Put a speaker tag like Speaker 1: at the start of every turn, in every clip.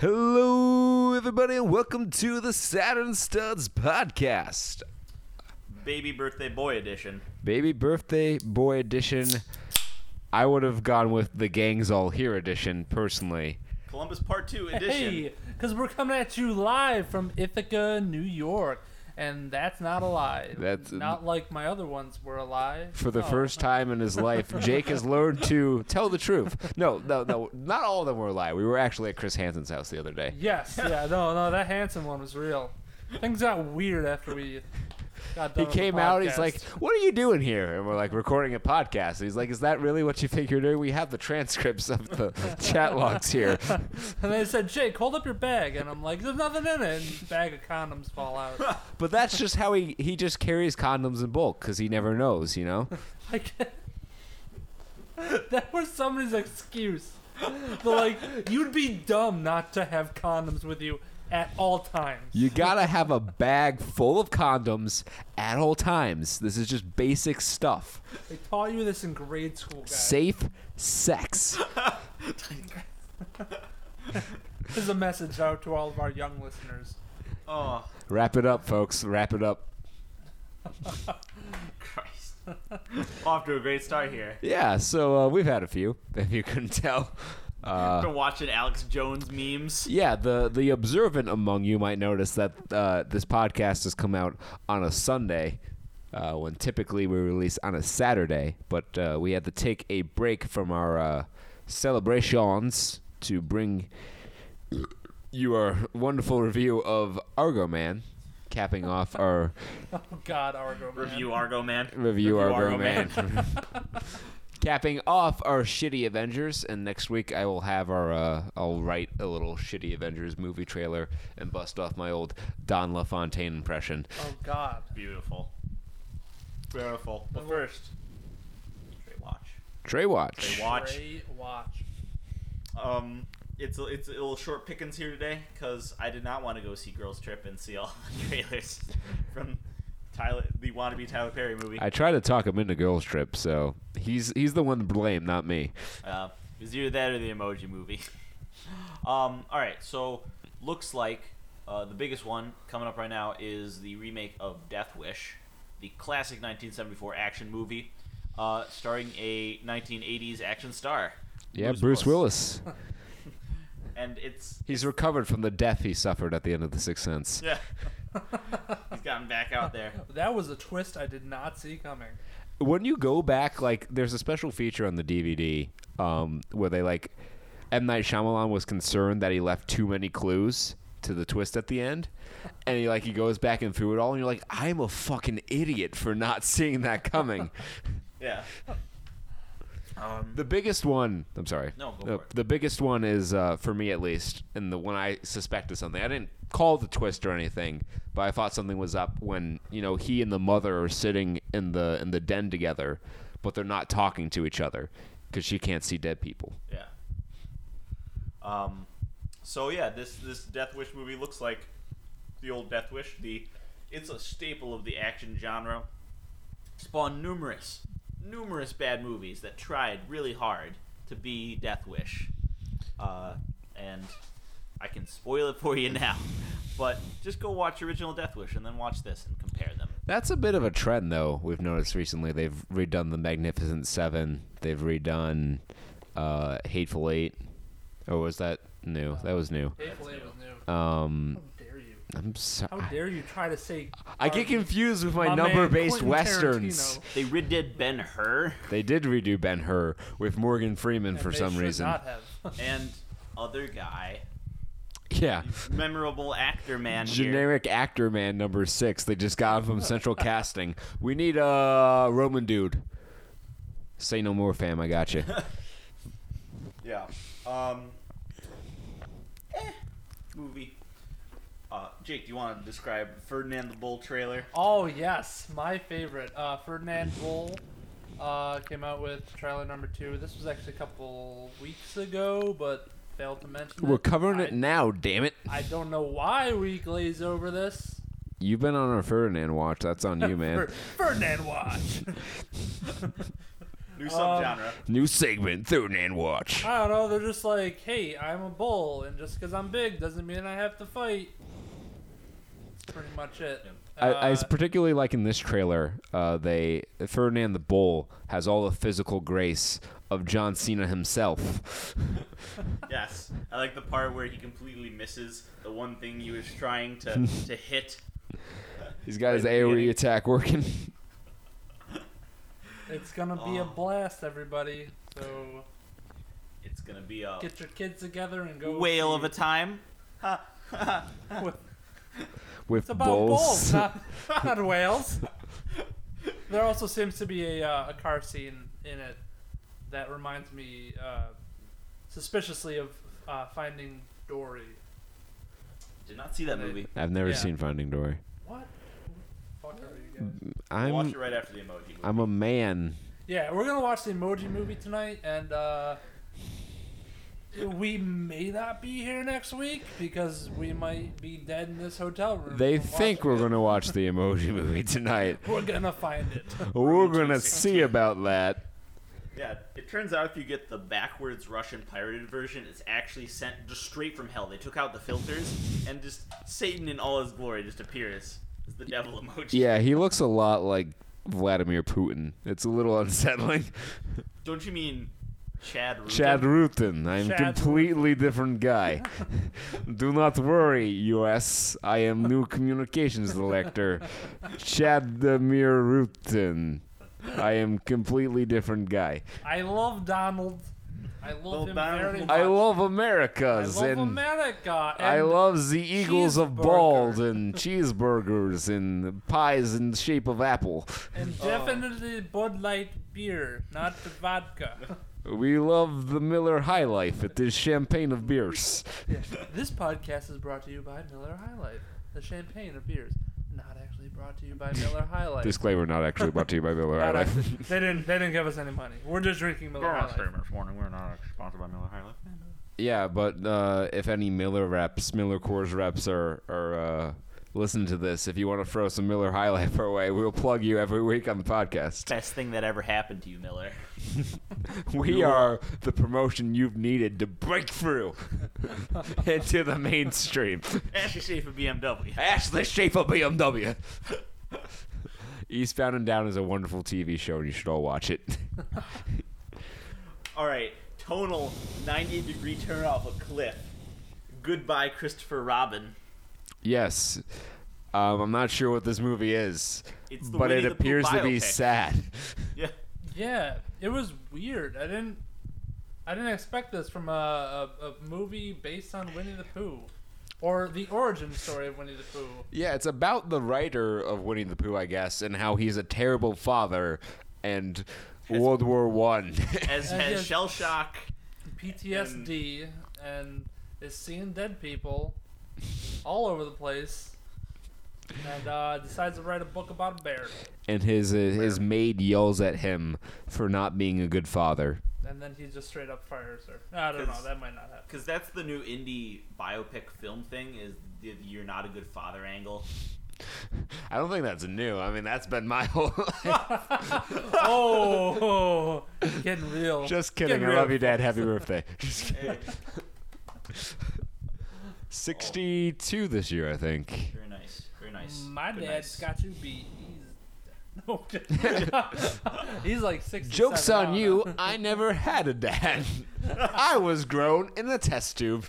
Speaker 1: Hello, everybody, and welcome to the Saturn Studs podcast,
Speaker 2: Baby birthday boy edition.
Speaker 1: baby birthday boy edition. I would have gone with the gangs all here edition personally.
Speaker 2: Columbus Part 2 edition.
Speaker 3: Hey, because we're coming at you live from Ithaca, New York. And that's not a lie.
Speaker 1: That's-
Speaker 3: not like my other ones were a lie.
Speaker 1: For the
Speaker 3: No.
Speaker 1: first time in his life, Jake has learned to tell the truth. No, no, no, not all of them were a lie. We were actually at Chris Hansen's house the other day.
Speaker 3: Yes, yeah, no, no, that Hansen one was real. Things got weird after we
Speaker 1: He
Speaker 3: done. with the
Speaker 1: came out. He's like, "What are you doing here?" And we're like, "Recording a podcast." He's like, "Is that really what you think you're doing? We have the transcripts of the chat logs here."
Speaker 3: and they said, Jake, hold up your bag. And I'm like, there's nothing in it. And bag of condoms fall out.
Speaker 1: But that's just how he he just carries condoms in bulk because he never knows, you know.
Speaker 3: Like, that was somebody's excuse. But like, you'd be dumb not to have condoms with you at all times.
Speaker 1: You gotta have a bag full of condoms at all times. This is just basic stuff.
Speaker 3: They taught you this in grade school, guys.
Speaker 1: Safe sex.
Speaker 3: This is a message out to all of our young listeners.
Speaker 2: Oh,
Speaker 1: Wrap it up, folks. Wrap it up.
Speaker 2: Christ. Off to a great start here.
Speaker 1: Yeah. So uh, we've had a few, if you couldn't tell. Uh,
Speaker 2: Been watching Alex Jones memes.
Speaker 1: Yeah, the the observant among you might notice that uh, this podcast has come out on a Sunday, uh, when typically we release on a Saturday. But uh, we had to take a break from our uh, celebrations to bring you our wonderful review of Argo Man, capping off our
Speaker 3: Oh God, Argo man.
Speaker 2: Review Argo Man.
Speaker 1: review
Speaker 2: Review
Speaker 1: Argo,
Speaker 2: Argo
Speaker 1: Man.
Speaker 2: Man.
Speaker 1: Capping off our shitty Avengers, and next week I will have our uh, I'll write a little shitty Avengers movie trailer and bust off my old Don LaFontaine impression.
Speaker 3: Oh God.
Speaker 2: Beautiful. Beautiful. But first, Trey Watch.
Speaker 1: Trey Watch.
Speaker 2: Trey Watch.
Speaker 3: Ray watch.
Speaker 2: Um, it's a, it's a little short pickings here today because I did not want to go see Girls Trip and see all the trailers from Tyler, the wannabe Tyler Perry movie.
Speaker 1: I try to talk him into Girls Trip, so he's he's the one to blame, not me.
Speaker 2: Uh, it was either that or the Emoji Movie. um, all right, so looks like uh, the biggest one coming up right now is the remake of Death Wish, the classic 1974 action movie, uh, starring a 1980s action star.
Speaker 1: Yeah, Bruce Willis.
Speaker 2: And it's
Speaker 1: He's recovered from the death he suffered at the end of The Sixth Sense.
Speaker 2: yeah, he's gotten back out there.
Speaker 3: That was a twist I did not see coming.
Speaker 1: when you go back, like there's a special feature on the DVD um, where they like M Night Shyamalan was concerned that he left too many clues to the twist at the end, and he like he goes back and through it all, and you're like, I'm a fucking idiot for not seeing that coming.
Speaker 2: Yeah. Um,
Speaker 1: the biggest one, I'm sorry.
Speaker 2: No, go
Speaker 1: the,
Speaker 2: for it.
Speaker 1: the biggest one is uh, for me at least, and the one I suspected something. I didn't call the twist or anything, but I thought something was up when you know he and the mother are sitting in the in the den together, but they're not talking to each other because she can't see dead people.
Speaker 2: Yeah. Um, so yeah, this this Death Wish movie looks like the old Death Wish. The it's a staple of the action genre. Spawned numerous, numerous bad movies that tried really hard to be Death Wish. Uh, and I can spoil it for you now, but just go watch original Death Wish and then watch this and compare them.
Speaker 1: That's a bit of a trend, though. We've noticed recently they've redone the Magnificent Seven. They've redone uh, Hateful Eight. Or was that new? That was new.
Speaker 3: Hateful Eight was new.
Speaker 1: Um,
Speaker 3: How dare you?
Speaker 1: I'm sorry.
Speaker 3: How dare you try to say?
Speaker 1: I get confused with my,
Speaker 3: my
Speaker 1: number-based westerns.
Speaker 3: Tarantino.
Speaker 2: They redid Ben Hur
Speaker 1: They did redo Ben Hur with Morgan Freeman
Speaker 3: And
Speaker 1: for
Speaker 3: they
Speaker 1: some reason.
Speaker 3: Not have.
Speaker 2: and other guy,
Speaker 1: Yeah.
Speaker 2: memorable actor man. here.
Speaker 1: Generic actor man number six. They just got him from Central Casting. We need a Roman dude. Say no more, fam. I got you.
Speaker 2: Yeah. Um. Eh, movie. Uh, Jake, do you want to describe Ferdinand the Bull trailer?
Speaker 3: Oh yes, my favorite. Uh, Ferdinand Bull uh, came out with trailer number two. This was actually a couple weeks ago, but failed to mention
Speaker 1: We're
Speaker 3: it.
Speaker 1: covering
Speaker 3: I,
Speaker 1: it now. Damn it.
Speaker 3: I don't know why we glaze over this.
Speaker 1: You've been on our Ferdinand watch. That's on you, man.
Speaker 3: Ferdinand watch.
Speaker 2: New subgenre.
Speaker 1: New segment, Ferdinand Watch.
Speaker 3: I don't know. They're just like, hey, I'm a bull, and just because I'm big doesn't mean I have to fight. That's pretty much it.
Speaker 1: I, I was particularly like in this trailer, uh, they Ferdinand the Bull has all the physical grace of John Cena himself.
Speaker 2: Yes, I like the part where he completely misses the one thing he was trying to to hit.
Speaker 1: He's got his
Speaker 2: Right at the
Speaker 1: AoE
Speaker 2: beginning.
Speaker 1: attack working.
Speaker 3: it's gonna be a
Speaker 2: Oh.
Speaker 3: blast, everybody. So
Speaker 2: It's gonna be a
Speaker 3: get your kids together and go.
Speaker 2: whale of a time. Ha, ha.
Speaker 3: it.
Speaker 1: With
Speaker 3: It's about
Speaker 1: bulls.
Speaker 3: bulls, not, not whales. There also seems to be a, uh, a car scene in it that reminds me uh, suspiciously of uh, Finding Dory.
Speaker 2: Did not see that movie.
Speaker 1: I've never
Speaker 3: Yeah.
Speaker 1: seen Finding Dory.
Speaker 3: What? Who the fuck are you guys?
Speaker 2: I'll watch
Speaker 1: I'm
Speaker 2: it right after the emoji movie.
Speaker 1: I'm a man.
Speaker 3: Yeah, we're gonna watch the Emoji Movie tonight, and uh, we may not be here next week because we might be dead in this hotel room.
Speaker 1: They
Speaker 3: from
Speaker 1: think we're gonna watch the Emoji Movie tonight.
Speaker 3: We're gonna find it.
Speaker 1: We're gonna see about that.
Speaker 2: Yeah, it turns out if you get the backwards Russian pirated version, it's actually sent just straight from hell. They took out the filters, and just Satan in all his glory just appears as the devil emoji.
Speaker 1: Yeah, he looks a lot like Vladimir Putin. It's a little unsettling.
Speaker 2: Don't you mean Chad? Rutin?
Speaker 1: Chad Rutin. I'm
Speaker 3: Chad
Speaker 1: completely different guy. Do not worry, U.S. I am new communications director, Chadmir Rutin. I am completely different guy.
Speaker 3: I love Donald. I love
Speaker 2: Little
Speaker 3: him very much.
Speaker 1: I love
Speaker 3: I love
Speaker 1: and
Speaker 3: America.
Speaker 1: I love the Eagles of. Bald and cheeseburgers and pies in the shape of apple.
Speaker 3: and oh. definitely Bud Light beer, not the vodka.
Speaker 1: We love the Miller High Life. at It is champagne of beers.
Speaker 3: this podcast is brought to you by Miller High Life, the champagne of beers. Not actually brought to you by Miller High Life.
Speaker 1: Disclaimer: Not actually brought to you by Miller High
Speaker 3: Not
Speaker 1: Life.
Speaker 3: actually- they didn't. They didn't give us any money. We're just drinking Miller High Life.
Speaker 2: this morning. We're not sponsored by Miller High Life.
Speaker 1: Yeah, but uh, if any Miller reps, Miller Coors reps are are uh, listening to this, if you want to throw some Miller High Life our way, we'll plug you every week on the podcast.
Speaker 2: Best thing that ever happened to you, Miller.
Speaker 1: We are the promotion you've needed to break through into the mainstream.
Speaker 2: Ashley Schaeffer BMW.
Speaker 1: Ashley Schaeffer BMW. Eastbound and Down is a wonderful TV show, and you should all watch it.
Speaker 2: All right, tonal 90 degree turn off a cliff. Goodbye, Christopher Robin.
Speaker 1: Yes, um, I'm not sure what this movie is,
Speaker 2: It's the
Speaker 1: but
Speaker 2: Winnie
Speaker 1: it
Speaker 2: the Pooh
Speaker 1: appears to be
Speaker 2: biopic.
Speaker 1: sad.
Speaker 2: Yeah.
Speaker 3: Yeah, it was weird. I didn't. I didn't expect this from a, a, a movie based on Winnie the Pooh, or the origin story of Winnie the Pooh.
Speaker 1: Yeah, it's about the writer of Winnie the Pooh, I guess, and how he's a terrible father and World War One.
Speaker 2: As
Speaker 3: And
Speaker 2: has
Speaker 3: yes.
Speaker 2: shell shock.
Speaker 3: PTSD and is seeing dead people all over the place, and uh, decides to write a book about a bear.
Speaker 1: and his uh, his maid yells at him for not being a good father.
Speaker 3: And then he just straight up fires her. I don't know. That might not happen.
Speaker 2: Because that's the new indie biopic film thing is the you're not a good father angle.
Speaker 1: I don't think that's new. I mean, that's been my whole life.
Speaker 3: oh, getting real.
Speaker 1: Just kidding.
Speaker 3: Getting
Speaker 1: I
Speaker 3: real.
Speaker 1: love you, Dad. Happy birthday. Just kidding.
Speaker 2: Hey,
Speaker 1: 62 this year, I think.
Speaker 2: very nice. Very nice.
Speaker 3: My
Speaker 2: Good
Speaker 3: dad's
Speaker 2: nice.
Speaker 3: got you beat. He's like six.
Speaker 1: Joke's on you. I never had a dad. I was grown in a test tube.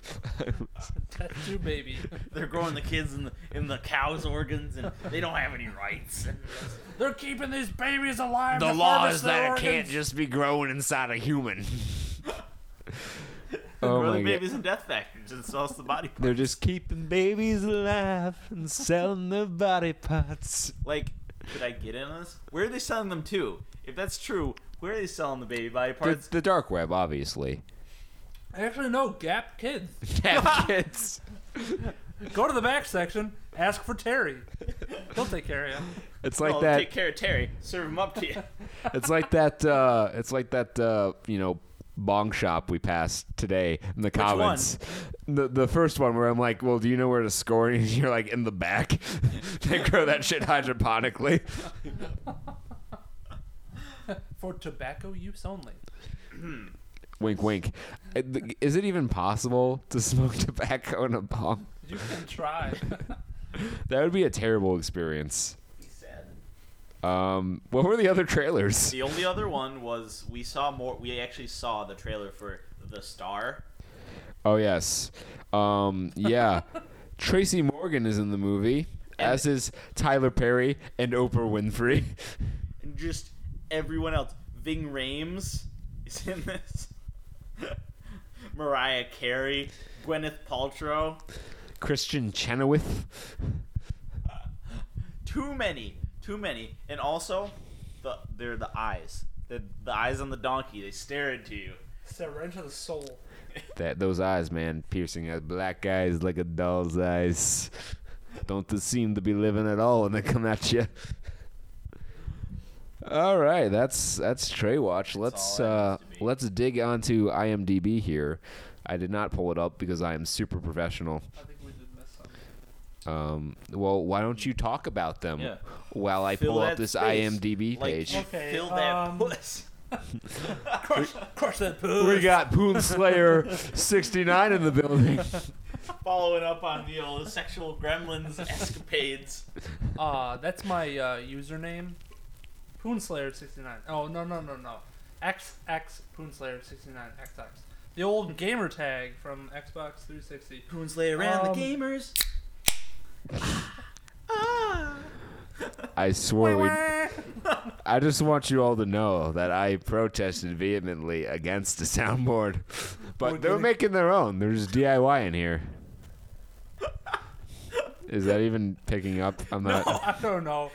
Speaker 3: That's you, baby.
Speaker 2: They're growing the kids in the in the cow's organs and they don't have any rights.
Speaker 3: They're keeping these babies alive.
Speaker 1: the law is that
Speaker 3: their
Speaker 1: it can't just be growing inside a human.
Speaker 2: Grow
Speaker 1: oh
Speaker 2: the
Speaker 1: my god.
Speaker 2: babies in death factories and sells the body parts.
Speaker 1: They're just keeping babies alive and selling the body parts.
Speaker 2: like, could I get in on this? Where are they selling them to? If that's true, where are they selling the baby body
Speaker 1: The,
Speaker 2: parts?
Speaker 1: the dark web, obviously.
Speaker 3: I actually, no. Gap kids.
Speaker 1: Gap kids.
Speaker 3: Go to the back section. Ask for Terry. He'll take care of you.
Speaker 1: It's like
Speaker 2: well,
Speaker 1: that.
Speaker 2: take care of Terry. Serve him up to you.
Speaker 1: It's like that. Uh, it's like that. Uh, you know, bong shop we passed today in the comments. The the first one where I'm like, well, do you know where to score? And you're like in the back. they grow that shit hydroponically.
Speaker 3: For tobacco use only.
Speaker 1: Wink, wink. Uh, Is it even possible to smoke tobacco in a bong?
Speaker 3: You can try.
Speaker 1: That would be a terrible experience. Um, what were the other trailers?
Speaker 2: The only other one was we saw more. We actually saw the trailer for The Star.
Speaker 1: Oh yes, um, yeah. Tracy Morgan is in the movie,
Speaker 2: And-
Speaker 1: as is Tyler Perry and Oprah Winfrey.
Speaker 2: and just everyone else. Ving Rhames is in this. Mariah Carey, Gwyneth Paltrow.
Speaker 1: Kristin Chenoweth.
Speaker 2: Too many, too many, and also the they're the eyes. The the eyes on the donkey. They stare into you.
Speaker 3: Stare right into the soul.
Speaker 1: That those eyes, man, piercing as black eyes like a doll's eyes. Don't seem to be living at all when they come at you? All right, that's that's Trey Watch. Let's uh,
Speaker 2: has to be.
Speaker 1: let's dig onto IMDb here. I did not pull it up because I am super professional.
Speaker 3: I think we did miss something.
Speaker 1: Um, well, why don't you talk about them
Speaker 2: Yeah.
Speaker 1: while I
Speaker 2: Fill
Speaker 1: pull up
Speaker 2: that
Speaker 1: this
Speaker 2: space.
Speaker 1: IMDb
Speaker 2: Like,
Speaker 1: page?
Speaker 3: Okay,
Speaker 2: fill that
Speaker 3: um,
Speaker 2: puss.
Speaker 3: Crush, crush that puss.
Speaker 1: We got Poon Slayer 69 in the building.
Speaker 2: Following up on the old sexual gremlins escapades.
Speaker 3: Uh, that's my uh, username. Poonslayer69. Oh, no, no, no, no. XX Poonslayer69 XX. The old gamer tag from Xbox 360.
Speaker 2: Poonslayer
Speaker 3: and the
Speaker 2: the gamers.
Speaker 1: I swear we. I just want you all to know that I protested vehemently against the soundboard, but they're making their own. There's DIY in here. Is that even picking up? I'm not.
Speaker 3: I don't know.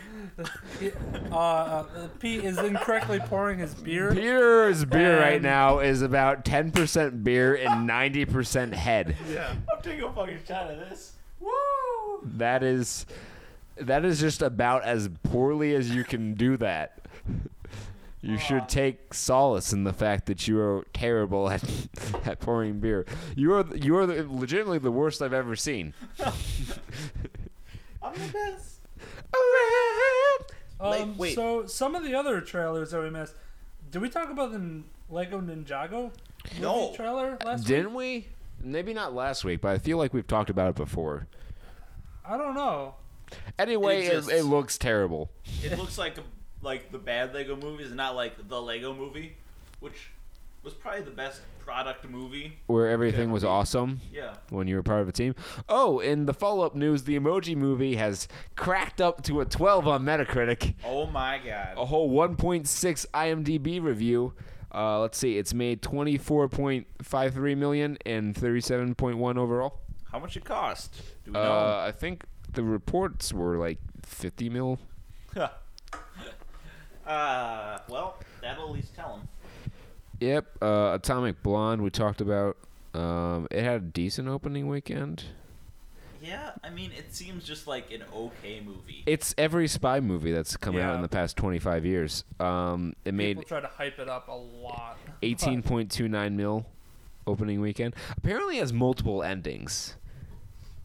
Speaker 3: Uh, uh, Pete is incorrectly pouring his beer.
Speaker 1: Peter's beer right now is about 10% beer and 90% head.
Speaker 3: Yeah.
Speaker 2: I'm taking a fucking shot of this. Woo!
Speaker 1: That is that is just about as poorly as you can do that. You should take solace in the fact that you are terrible at at pouring beer. You are you are legitimately the worst I've ever seen.
Speaker 2: I'm the best.
Speaker 3: Um,
Speaker 2: Like, wait.
Speaker 3: So some of the other trailers that we missed. Did we talk about the Lego Ninjago movie
Speaker 2: No.
Speaker 3: trailer last week?
Speaker 1: Didn't we? Maybe not last week, but I feel like we've talked about it before.
Speaker 3: I don't know.
Speaker 1: Anyway,
Speaker 2: It
Speaker 1: it,
Speaker 2: exists.
Speaker 1: it looks terrible.
Speaker 2: It looks like a, like the bad Lego movie is not like the Lego movie, which was probably the best product movie.
Speaker 1: Where everything was awesome
Speaker 2: Yeah.
Speaker 1: when you were part of a team. Oh, in the follow-up news, the Emoji Movie has cracked up to a 12 on Metacritic.
Speaker 2: Oh my god.
Speaker 1: a whole 1.6 IMDb review. Uh, let's see, it's made 24.53 million and 37.1 overall.
Speaker 2: How much it cost? Do we
Speaker 1: Uh, I think the reports were like 50 mil.
Speaker 2: uh, well, that'll at least tell them.
Speaker 1: Yep. Uh, Atomic Blonde we talked about. Um, it had a decent opening weekend.
Speaker 2: Yeah, I mean, it seems just like an okay movie.
Speaker 1: It's every spy movie that's come out
Speaker 3: Yeah.
Speaker 1: in the past 25 years. Um, it made
Speaker 3: People try to hype it up a lot.
Speaker 1: 18.29 mil opening weekend. Apparently, it has multiple endings.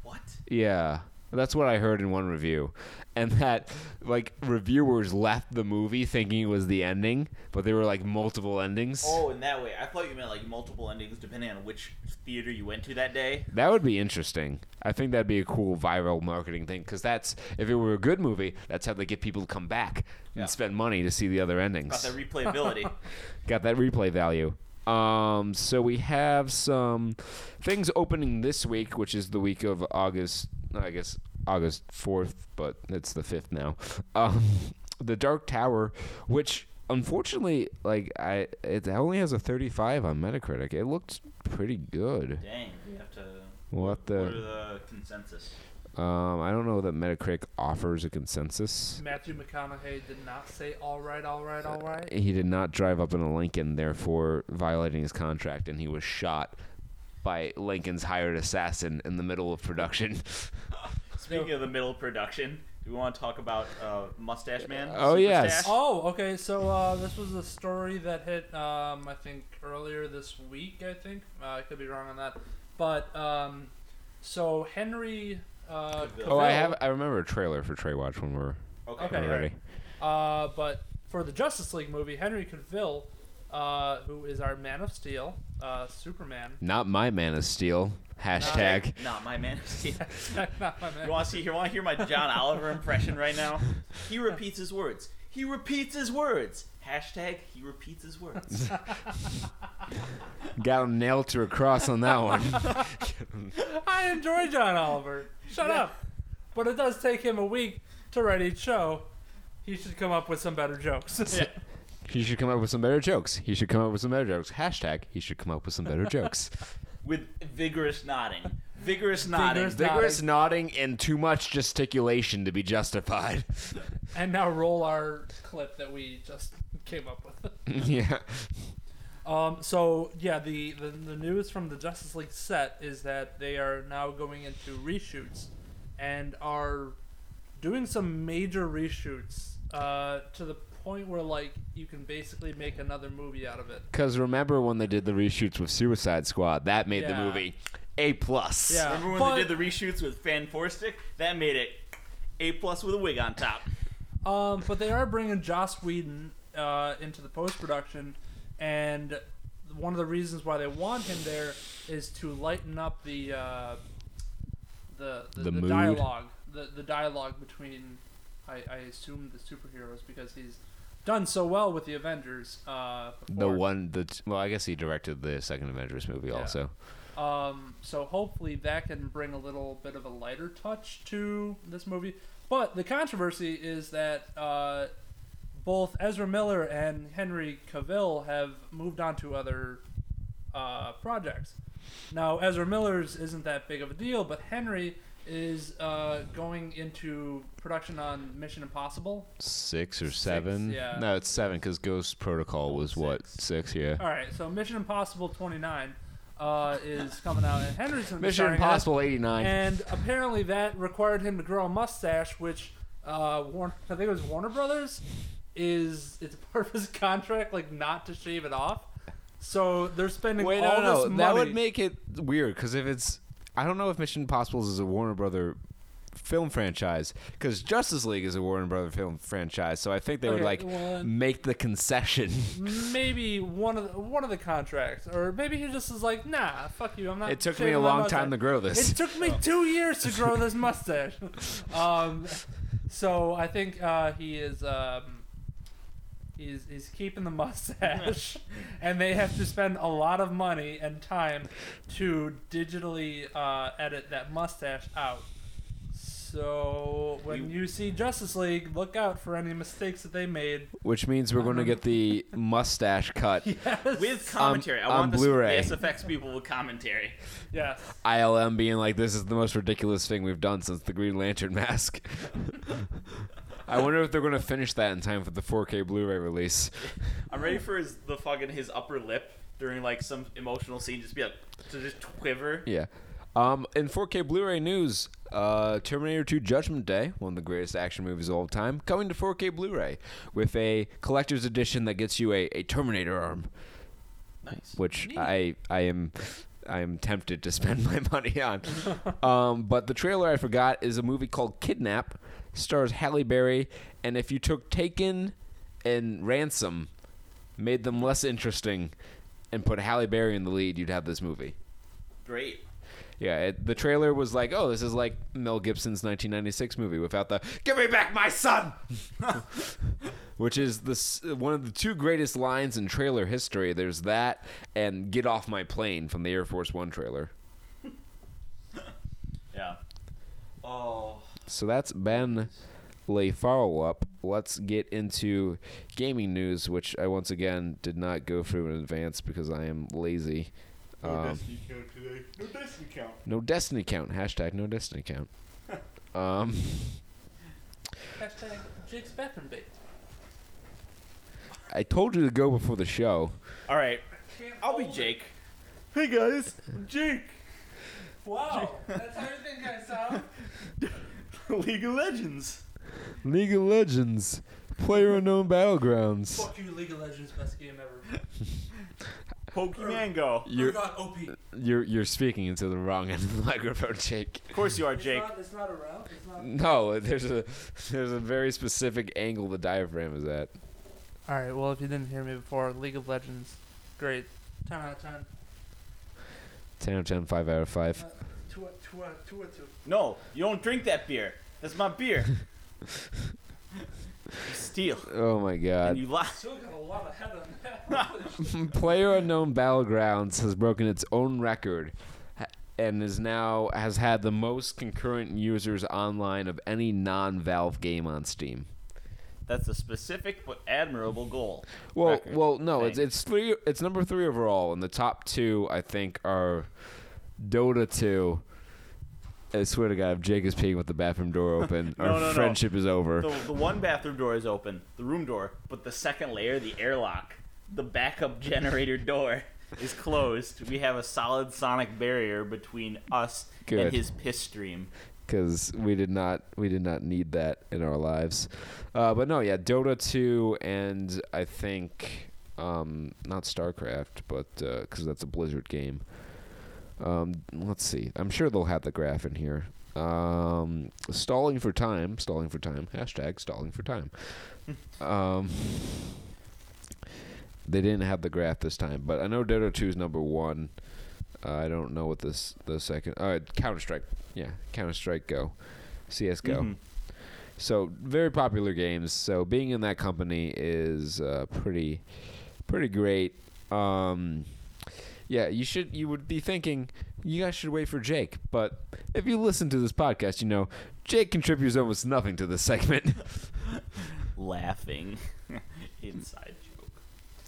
Speaker 2: what?
Speaker 1: Yeah, that's what I heard in one review, and that like reviewers left the movie thinking it was the ending, but there were like multiple endings.
Speaker 2: Oh, in that way. I thought you meant like multiple endings depending on which theater you went to that day.
Speaker 1: That would be interesting. I think that'd be a cool viral marketing thing because that's if it were a good movie, that's how they get people to come back
Speaker 2: Yeah.
Speaker 1: and spend money to see the other endings.
Speaker 2: Got that replayability.
Speaker 1: Got that replay value. Um, so we have some things opening this week, which is the week of August. I guess August fourth, but it's the fifth now. Um, the Dark Tower, which unfortunately, like I, it only has a thirty-five on Metacritic. It looked pretty good.
Speaker 2: Dang, we have to.
Speaker 1: What
Speaker 2: What
Speaker 1: the?
Speaker 2: are the consensus?
Speaker 1: Um, I don't know that Metacritic offers a consensus.
Speaker 3: Matthew McConaughey did not say all right, all right, all right.
Speaker 1: He did not drive up in a Lincoln, therefore violating his contract, and he was shot by Lincoln's hired assassin in the middle of production.
Speaker 2: Speaking of the middle of production, do we want to talk about uh, Mustache Man?
Speaker 1: Oh, yes.
Speaker 2: Superstache?
Speaker 3: Oh, okay. So uh, this was a story that hit, um, I think, earlier this week. I think uh, I could be wrong on that, but um, so Henry. Uh,
Speaker 2: Cavill.
Speaker 1: oh, I have. I remember a trailer for Trey Watch when we're
Speaker 2: Okay.
Speaker 3: Okay.
Speaker 1: when ready.
Speaker 3: Uh, but for the Justice League movie, Henry Cavill, uh, who is our Man of Steel, uh, Superman.
Speaker 1: Not my Man of Steel. Hashtag.
Speaker 2: Not my man. you
Speaker 3: Not my man.
Speaker 2: want to see? You want to hear my John Oliver impression right now? He repeats his words. He repeats his words. Hashtag he repeats his words.
Speaker 1: Got him nailed to a cross on that one.
Speaker 3: I enjoy John Oliver. Shut up. But it does take him a week to write each show. He should come up with some better jokes.
Speaker 2: Yeah.
Speaker 1: He should come up with some better jokes. He should come up with some better jokes. Hashtag he should come up with some better jokes.
Speaker 2: With vigorous nodding. Vigorous nodding.
Speaker 3: Vigorous
Speaker 1: Vigorous nodding and too much gesticulation to be justified.
Speaker 3: and now roll our clip that we just came up with.
Speaker 1: yeah.
Speaker 3: Um, so yeah, the, the the news from the Justice League set is that they are now going into reshoots, and are doing some major reshoots uh, to the point where like you can basically make another movie out of it.
Speaker 1: Because remember when they did the reshoots with Suicide Squad? That made the
Speaker 3: Yeah.
Speaker 1: movie A plus.
Speaker 3: Yeah.
Speaker 2: Remember when
Speaker 3: But-
Speaker 2: they did the reshoots with Fan Stick? That made it A plus with a wig on top.
Speaker 3: Um, but they are bringing Joss Whedon uh, into the post production, and one of the reasons why they want him there is to lighten up the uh, the the,
Speaker 1: The
Speaker 3: the
Speaker 1: mood.
Speaker 3: dialogue, the the dialogue between I, I assume the superheroes because he's done so well with the Avengers. Uh,
Speaker 1: The one that well, I guess he directed the second Avengers movie
Speaker 3: Yeah.
Speaker 1: also.
Speaker 3: Um, so hopefully that can bring a little bit of a lighter touch to this movie. But the controversy is that uh, both Ezra Miller and Henry Cavill have moved on to other uh, projects. Now Ezra Miller's isn't that big of a deal, but Henry is uh, going into production on Mission Impossible.
Speaker 1: Six or seven?
Speaker 3: yeah.
Speaker 1: No, it's seven because Ghost Protocol was what
Speaker 3: Six.
Speaker 1: Yeah.
Speaker 3: All right, so Mission Impossible 29 uh, is coming out, and Henry's
Speaker 1: Mission. Impossible eighty nine.
Speaker 3: And apparently that required him to grow a mustache, which uh, Warner, I think it was Warner Brothers, is it's part of his contract, like not to shave it off. So they're spending
Speaker 1: Wait,
Speaker 3: all
Speaker 1: no, no,
Speaker 3: this
Speaker 1: no.
Speaker 3: money.
Speaker 1: That would make it weird because if it's, I don't know if Mission Impossible is a Warner Brother film franchise because Justice League is a Warner Brother film franchise. So I think they would like
Speaker 3: well-
Speaker 1: make the concession.
Speaker 3: maybe one of the, one of the contracts, or maybe he just is like, nah, fuck you, I'm not.
Speaker 1: it took me a long time to grow this.
Speaker 3: It took me two years to grow this mustache. Um, so I think uh, he is. Um, he's he's keeping the mustache, and they have to spend a lot of money and time to digitally uh, edit that mustache out. So when you see Justice League, look out for any mistakes that they made.
Speaker 1: Which means we're going to get the mustache cut.
Speaker 3: Yes.
Speaker 2: With commentary. I
Speaker 1: on
Speaker 2: want the
Speaker 1: Blu-ray.
Speaker 2: SFX people with commentary.
Speaker 3: yes.
Speaker 1: ILM being like, this is the most ridiculous thing we've done since the Green Lantern mask. I wonder if they're going to finish that in time for the 4K Blu-ray release.
Speaker 2: I'm ready for his the fucking his upper lip during like some emotional scene just be like to just quiver.
Speaker 1: Yeah. Um, in 4K Blu-ray news, uh, Terminator 2: Judgment Day, one of the greatest action movies of all time, coming to 4K Blu-ray with a collector's edition that gets you a, a Terminator arm,
Speaker 2: Nice.
Speaker 1: which
Speaker 3: Neat.
Speaker 1: I I am I am tempted to spend my money on. um, but the trailer I forgot is a movie called Kidnap, stars Halle Berry, and if you took Taken and Ransom, made them less interesting, and put Halle Berry in the lead, you'd have this movie.
Speaker 2: Great.
Speaker 1: Yeah, it, the trailer was like, "Oh, this is like Mel Gibson's 1996 movie without the give me back my son," which is the one of the two greatest lines in trailer history. There's that and "Get off my plane" from the Air Force One trailer.
Speaker 2: Yeah. Oh.
Speaker 1: So that's been a follow up. Let's get into gaming news, which I once again did not go through in advance because I am lazy. Um,
Speaker 2: Destiny count today. No Destiny count.
Speaker 1: no Destiny count. Hashtag no Destiny count. um.
Speaker 3: Hashtag Jake's bathroom bait.
Speaker 1: I told you to go before the show.
Speaker 2: All right. I'll be Jake. Hey guys, I'm Jake.
Speaker 3: Wow, that's how you think I sound.
Speaker 2: League of Legends.
Speaker 1: League of Legends, Player Unknown Battlegrounds.
Speaker 3: Fuck you, League of Legends, best game ever.
Speaker 2: Pokemon Go.
Speaker 1: You're
Speaker 3: God, OP.
Speaker 1: you're you're speaking into the wrong end of the microphone, Jake.
Speaker 2: Of course you are,
Speaker 3: It's
Speaker 2: Jake.
Speaker 3: not, it's not around. It's not.
Speaker 1: No, there's a there's a very specific angle the diaphragm is at.
Speaker 3: All right. Well, if you didn't hear me before, League of Legends, great. Ten out of ten.
Speaker 1: 10 out of 10, 5 out of 5.
Speaker 3: Two, out- two, two, out two.
Speaker 2: No, you don't drink that beer. That's my beer. you steal.
Speaker 1: Oh my
Speaker 2: And
Speaker 1: god.
Speaker 2: you lie.
Speaker 3: Still got a lot of head on that.
Speaker 1: Player Unknown Battlegrounds has broken its own record and is now has had the most concurrent users online of any non-Valve game on Steam.
Speaker 2: That's a specific but admirable goal.
Speaker 1: Well,
Speaker 2: record.
Speaker 1: well, no, it's it's three. It's number three overall, and the top two I think are Dota two. I swear to God, if Jake is peeing with the bathroom door open,
Speaker 2: No,
Speaker 1: our
Speaker 2: no, no.
Speaker 1: friendship is over.
Speaker 2: The, the one bathroom door is open, the room door, but the second layer, the airlock, the backup generator door, is closed. We have a solid sonic barrier between us
Speaker 1: Good.
Speaker 2: and his piss stream.
Speaker 1: because we did not we did not need that in our lives. Uh, but no, yeah, Dota two and I think um, not StarCraft, but because that's a Blizzard game. Um, let's see. I'm sure they'll have the graph in here. Um, stalling for time. Stalling for time. Hashtag stalling for time. um, they didn't have the graph this time, but I know Dota 2 is number one. Uh, I don't know what this the second. Uh, Counter Strike. Yeah, Counter Strike Go, CS:GO.
Speaker 2: Mhm.
Speaker 1: So very popular games. So being in that company is uh, pretty, pretty great. Um, yeah, you should. You would be thinking you guys should wait for Jake, but if you listen to this podcast, you know Jake contributes almost nothing to this segment.
Speaker 2: Laughing. Inside joke.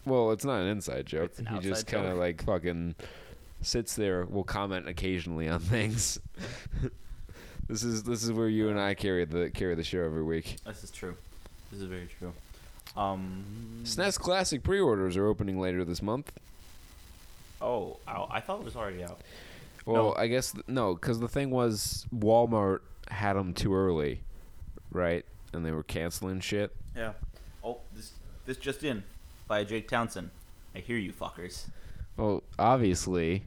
Speaker 1: well, it's not an inside joke.
Speaker 2: It's an
Speaker 1: he just kind of like fucking sits there. Will comment occasionally on things. this is this is where you and I carry the carry the show every week.
Speaker 2: This is true. This is very true. Um.
Speaker 1: SNES Classic pre-orders are opening later this month.
Speaker 2: Oh, I, I thought it was already out.
Speaker 1: Well,
Speaker 2: No.
Speaker 1: I guess th- no, because the thing was Walmart had them too early, right? And they were canceling shit.
Speaker 2: Yeah. Oh, this this just in by Jake Townsend. I hear you fuckers.
Speaker 1: Well, obviously,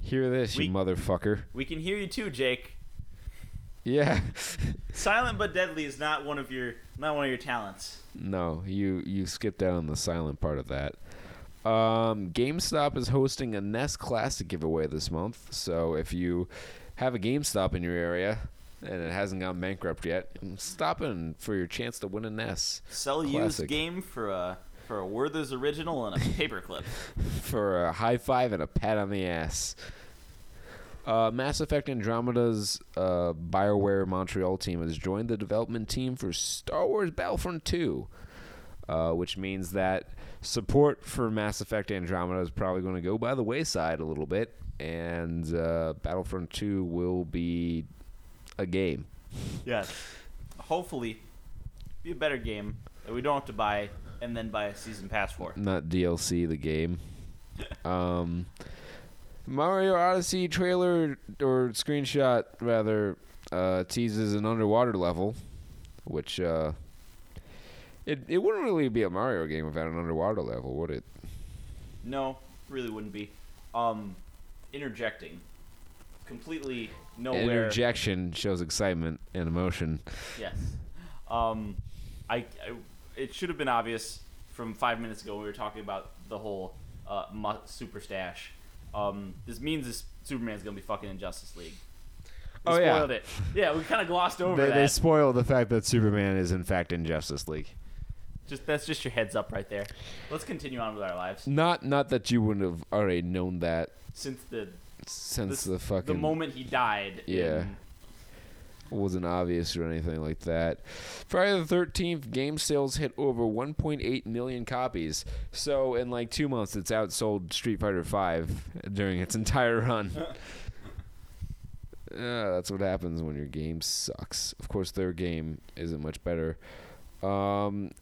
Speaker 1: hear this,
Speaker 2: We-
Speaker 1: you motherfucker.
Speaker 2: We can hear you too, Jake.
Speaker 1: Yeah.
Speaker 2: Silent but deadly is not one of your not one of your talents.
Speaker 1: no, you you skipped out on the silent part of that. Um, GameStop is hosting a NES Classic giveaway this month. So if you have a GameStop in your area and it hasn't gone bankrupt yet, stop in for your chance to win a NES.
Speaker 2: Sell used game for a for a Werther's original and a paperclip.
Speaker 1: for a high five and a pat on the ass. Uh, Mass Effect Andromeda's uh, BioWare Montreal team has joined the development team for Star Wars Battlefront 2, uh, which means that support for Mass Effect Andromeda is probably going to go by the wayside a little bit, and uh, Battlefront 2 will be a game.
Speaker 2: yes. Hopefully, be a better game that we don't have to buy and then buy a season pass for.
Speaker 1: not DLC, the game. Um, Mario Odyssey trailer or screenshot rather uh, teases an underwater level, which uh, it it wouldn't really be a Mario game without an underwater level, would it?
Speaker 2: No, really wouldn't be. Um, interjecting. Completely nowhere.
Speaker 1: Interjection shows excitement and emotion.
Speaker 2: Yes. Um, I, I it should have been obvious from five minutes ago when we were talking about the whole uh, mu- super stash. Um, this means this Superman's gonna be fucking in Justice League. We
Speaker 1: Oh, yeah.
Speaker 2: spoiled it. Yeah, we kind of glossed over
Speaker 1: They,
Speaker 2: that.
Speaker 1: they spoil the fact that Superman is in fact in Justice League.
Speaker 2: Just that's just your heads up right there. Let's continue on with our lives.
Speaker 1: Not not that you wouldn't have already known that
Speaker 2: Since the
Speaker 1: since
Speaker 2: this-
Speaker 1: the fucking
Speaker 2: the moment he died.
Speaker 1: Yeah.
Speaker 2: in-
Speaker 1: wasn't obvious or anything like that. Friday the 13th, game sales hit over 1.8 million copies. So in like two months, it's outsold Street Fighter V during its entire run. Yeah, that's what happens when your game sucks. Of course, their game isn't much better. Um,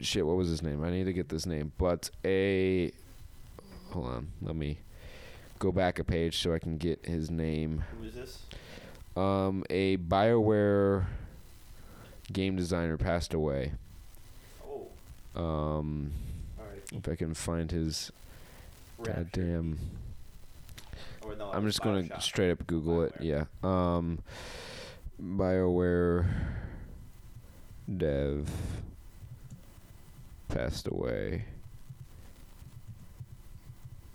Speaker 1: shit, what was his name? I need to get this name. But a, hold on, let me go back a page so I can get his name
Speaker 2: Who is this?
Speaker 1: um, a BioWare game designer passed away.
Speaker 2: Oh,
Speaker 1: Um,
Speaker 2: alright.
Speaker 1: if I can find his goddamn,
Speaker 2: Or no,
Speaker 1: I'm just gonna
Speaker 2: Bioshock.
Speaker 1: straight up Google it. Yeah. Um, BioWare dev passed away.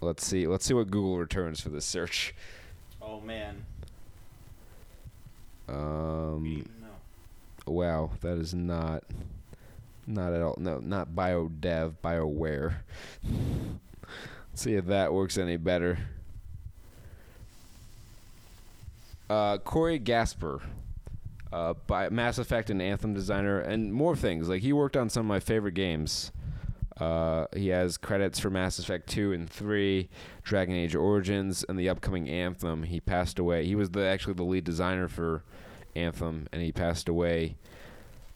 Speaker 1: Let's see. Let's see what Google returns for this search.
Speaker 2: Oh man.
Speaker 1: Um,
Speaker 2: no.
Speaker 1: wow, that is not, not at all. No, not BioDev, BioWare. Let's see if that works any better. Uh, Corey Gaspur, uh, by Mass Effect and Anthem designer, and more things. Like he worked on some of my favorite games. Uh, he has credits for Mass Effect 2 and 3, Dragon Age Origins, and the upcoming Anthem. He passed away. He was the actually the lead designer for Anthem, and he passed away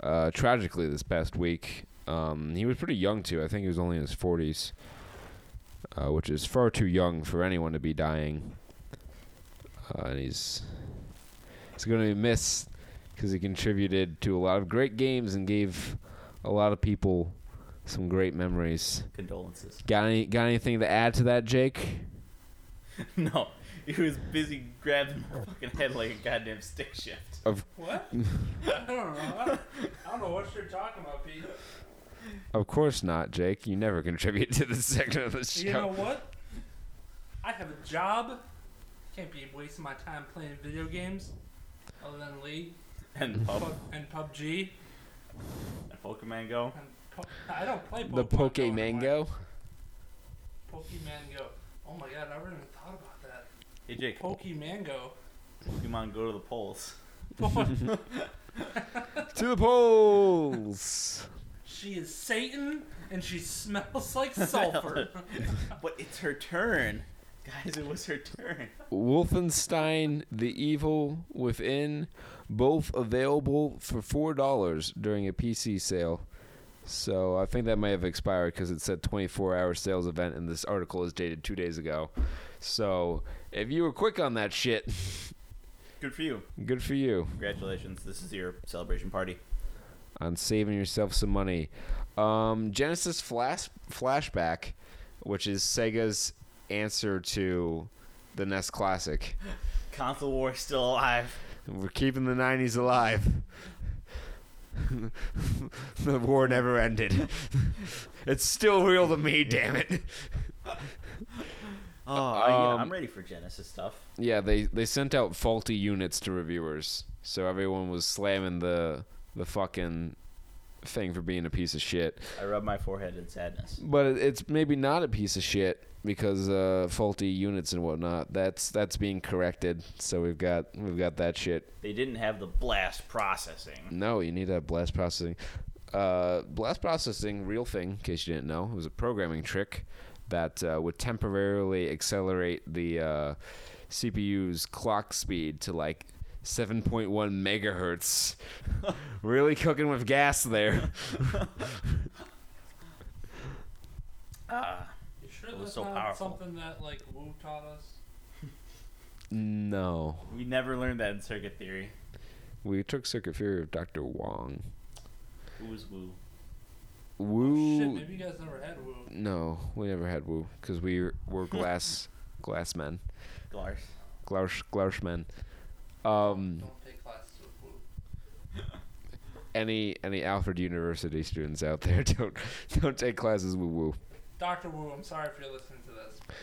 Speaker 1: uh, tragically this past week. Um, he was pretty young too. I think he was only in his 40s, uh, which is far too young for anyone to be dying. Uh, and he's he's going to be missed because he contributed to a lot of great games and gave a lot of people some great memories.
Speaker 2: Condolences.
Speaker 1: Got any got anything to add to that, Jake?
Speaker 2: no. He was busy grabbing my fucking head like a goddamn stick shift.
Speaker 1: Of
Speaker 3: What? I don't know. I don't, I don't know what you're talking about, Pete.
Speaker 1: of course not, Jake. You never contribute to this section of the show.
Speaker 3: You know what? I have a job. Can't be wasting my time playing video games other than League
Speaker 2: And pub
Speaker 3: Pub- and PUBG.
Speaker 2: and Pokemon Go.
Speaker 3: And po- I don't play Pokemon
Speaker 1: the Poke
Speaker 3: Go anymore.
Speaker 1: Mango.
Speaker 3: Pokemon Go. Oh my god, I never even thought about that.
Speaker 2: Hey Jake,
Speaker 3: Pokemon Go.
Speaker 2: Pokemon Go to the polls.
Speaker 1: To the polls.
Speaker 3: she is Satan and she smells like sulfur.
Speaker 2: But it's her turn. Guys, it was her turn.
Speaker 1: Wolfenstein: The Evil Within, both available for four dollars during a PC sale. So I think that may have expired because it said 24-hour sales event, and this article is dated two days ago. So if you were quick on that shit,
Speaker 2: Good for you.
Speaker 1: good for you
Speaker 2: Congratulations. This is your celebration party.
Speaker 1: on saving yourself some money. Um, Genesis Flash Flashback, which is Sega's answer to the NES Classic.
Speaker 2: Console war still alive.
Speaker 1: We're keeping the 90s alive. the war never ended. it's still real to me, damn it.
Speaker 2: Oh, I,
Speaker 1: Um,
Speaker 2: I'm ready for Genesis stuff.
Speaker 1: Yeah, they they sent out faulty units to reviewers. So everyone was slamming the the fucking thing for being a piece of shit.
Speaker 2: I rub my forehead in sadness.
Speaker 1: But it's maybe not a piece of shit because uh, faulty units and whatnot. That's that's being corrected. So we've got we've got that shit
Speaker 2: They didn't have the blast processing.
Speaker 1: No, you need to have blast processing. Uh, blast processing, real thing, in case you didn't know, it was a programming trick that uh, would temporarily accelerate the uh, CPU's clock speed to like 7.1 megahertz. really cooking with gas there.
Speaker 2: Ah,
Speaker 3: You sure
Speaker 2: It was
Speaker 3: that's
Speaker 2: so
Speaker 3: not
Speaker 2: powerful.
Speaker 3: something that like Wu taught us?
Speaker 1: No,
Speaker 2: we never learned that in circuit theory.
Speaker 1: we took circuit theory of Dr. Wong.
Speaker 2: Who was Woo?
Speaker 1: Woo.
Speaker 3: Shit, maybe you guys never had Wu.
Speaker 1: No, we never had Woo because we were glass glass men,
Speaker 2: Glars.
Speaker 1: glass glass men. Um,
Speaker 3: Don't take classes with Wu.
Speaker 1: any any Alfred University students out there don't don't take classes with Woo.
Speaker 3: Dr. Wu, I'm sorry if you're listening to this.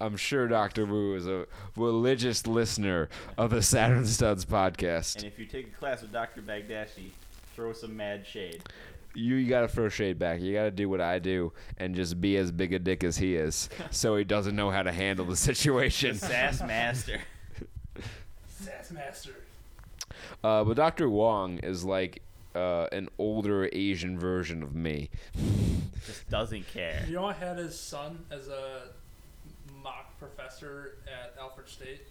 Speaker 1: I'm sure Dr. Wu is a religious listener of the Saturn Studs podcast.
Speaker 2: And if you take a class with Dr. Bagdashi, throw some mad shade.
Speaker 1: You, you gotta throw shade back. You gotta do what I do and just be as big a dick as he is, so he doesn't know how to handle the
Speaker 2: The
Speaker 1: situation.
Speaker 2: Sass Master.
Speaker 3: Sass Master.
Speaker 1: Uh, but Dr. Wong is like uh, an older Asian version of me.
Speaker 2: Just doesn't care.
Speaker 3: You know, I had his son as a mock professor at Alfred State.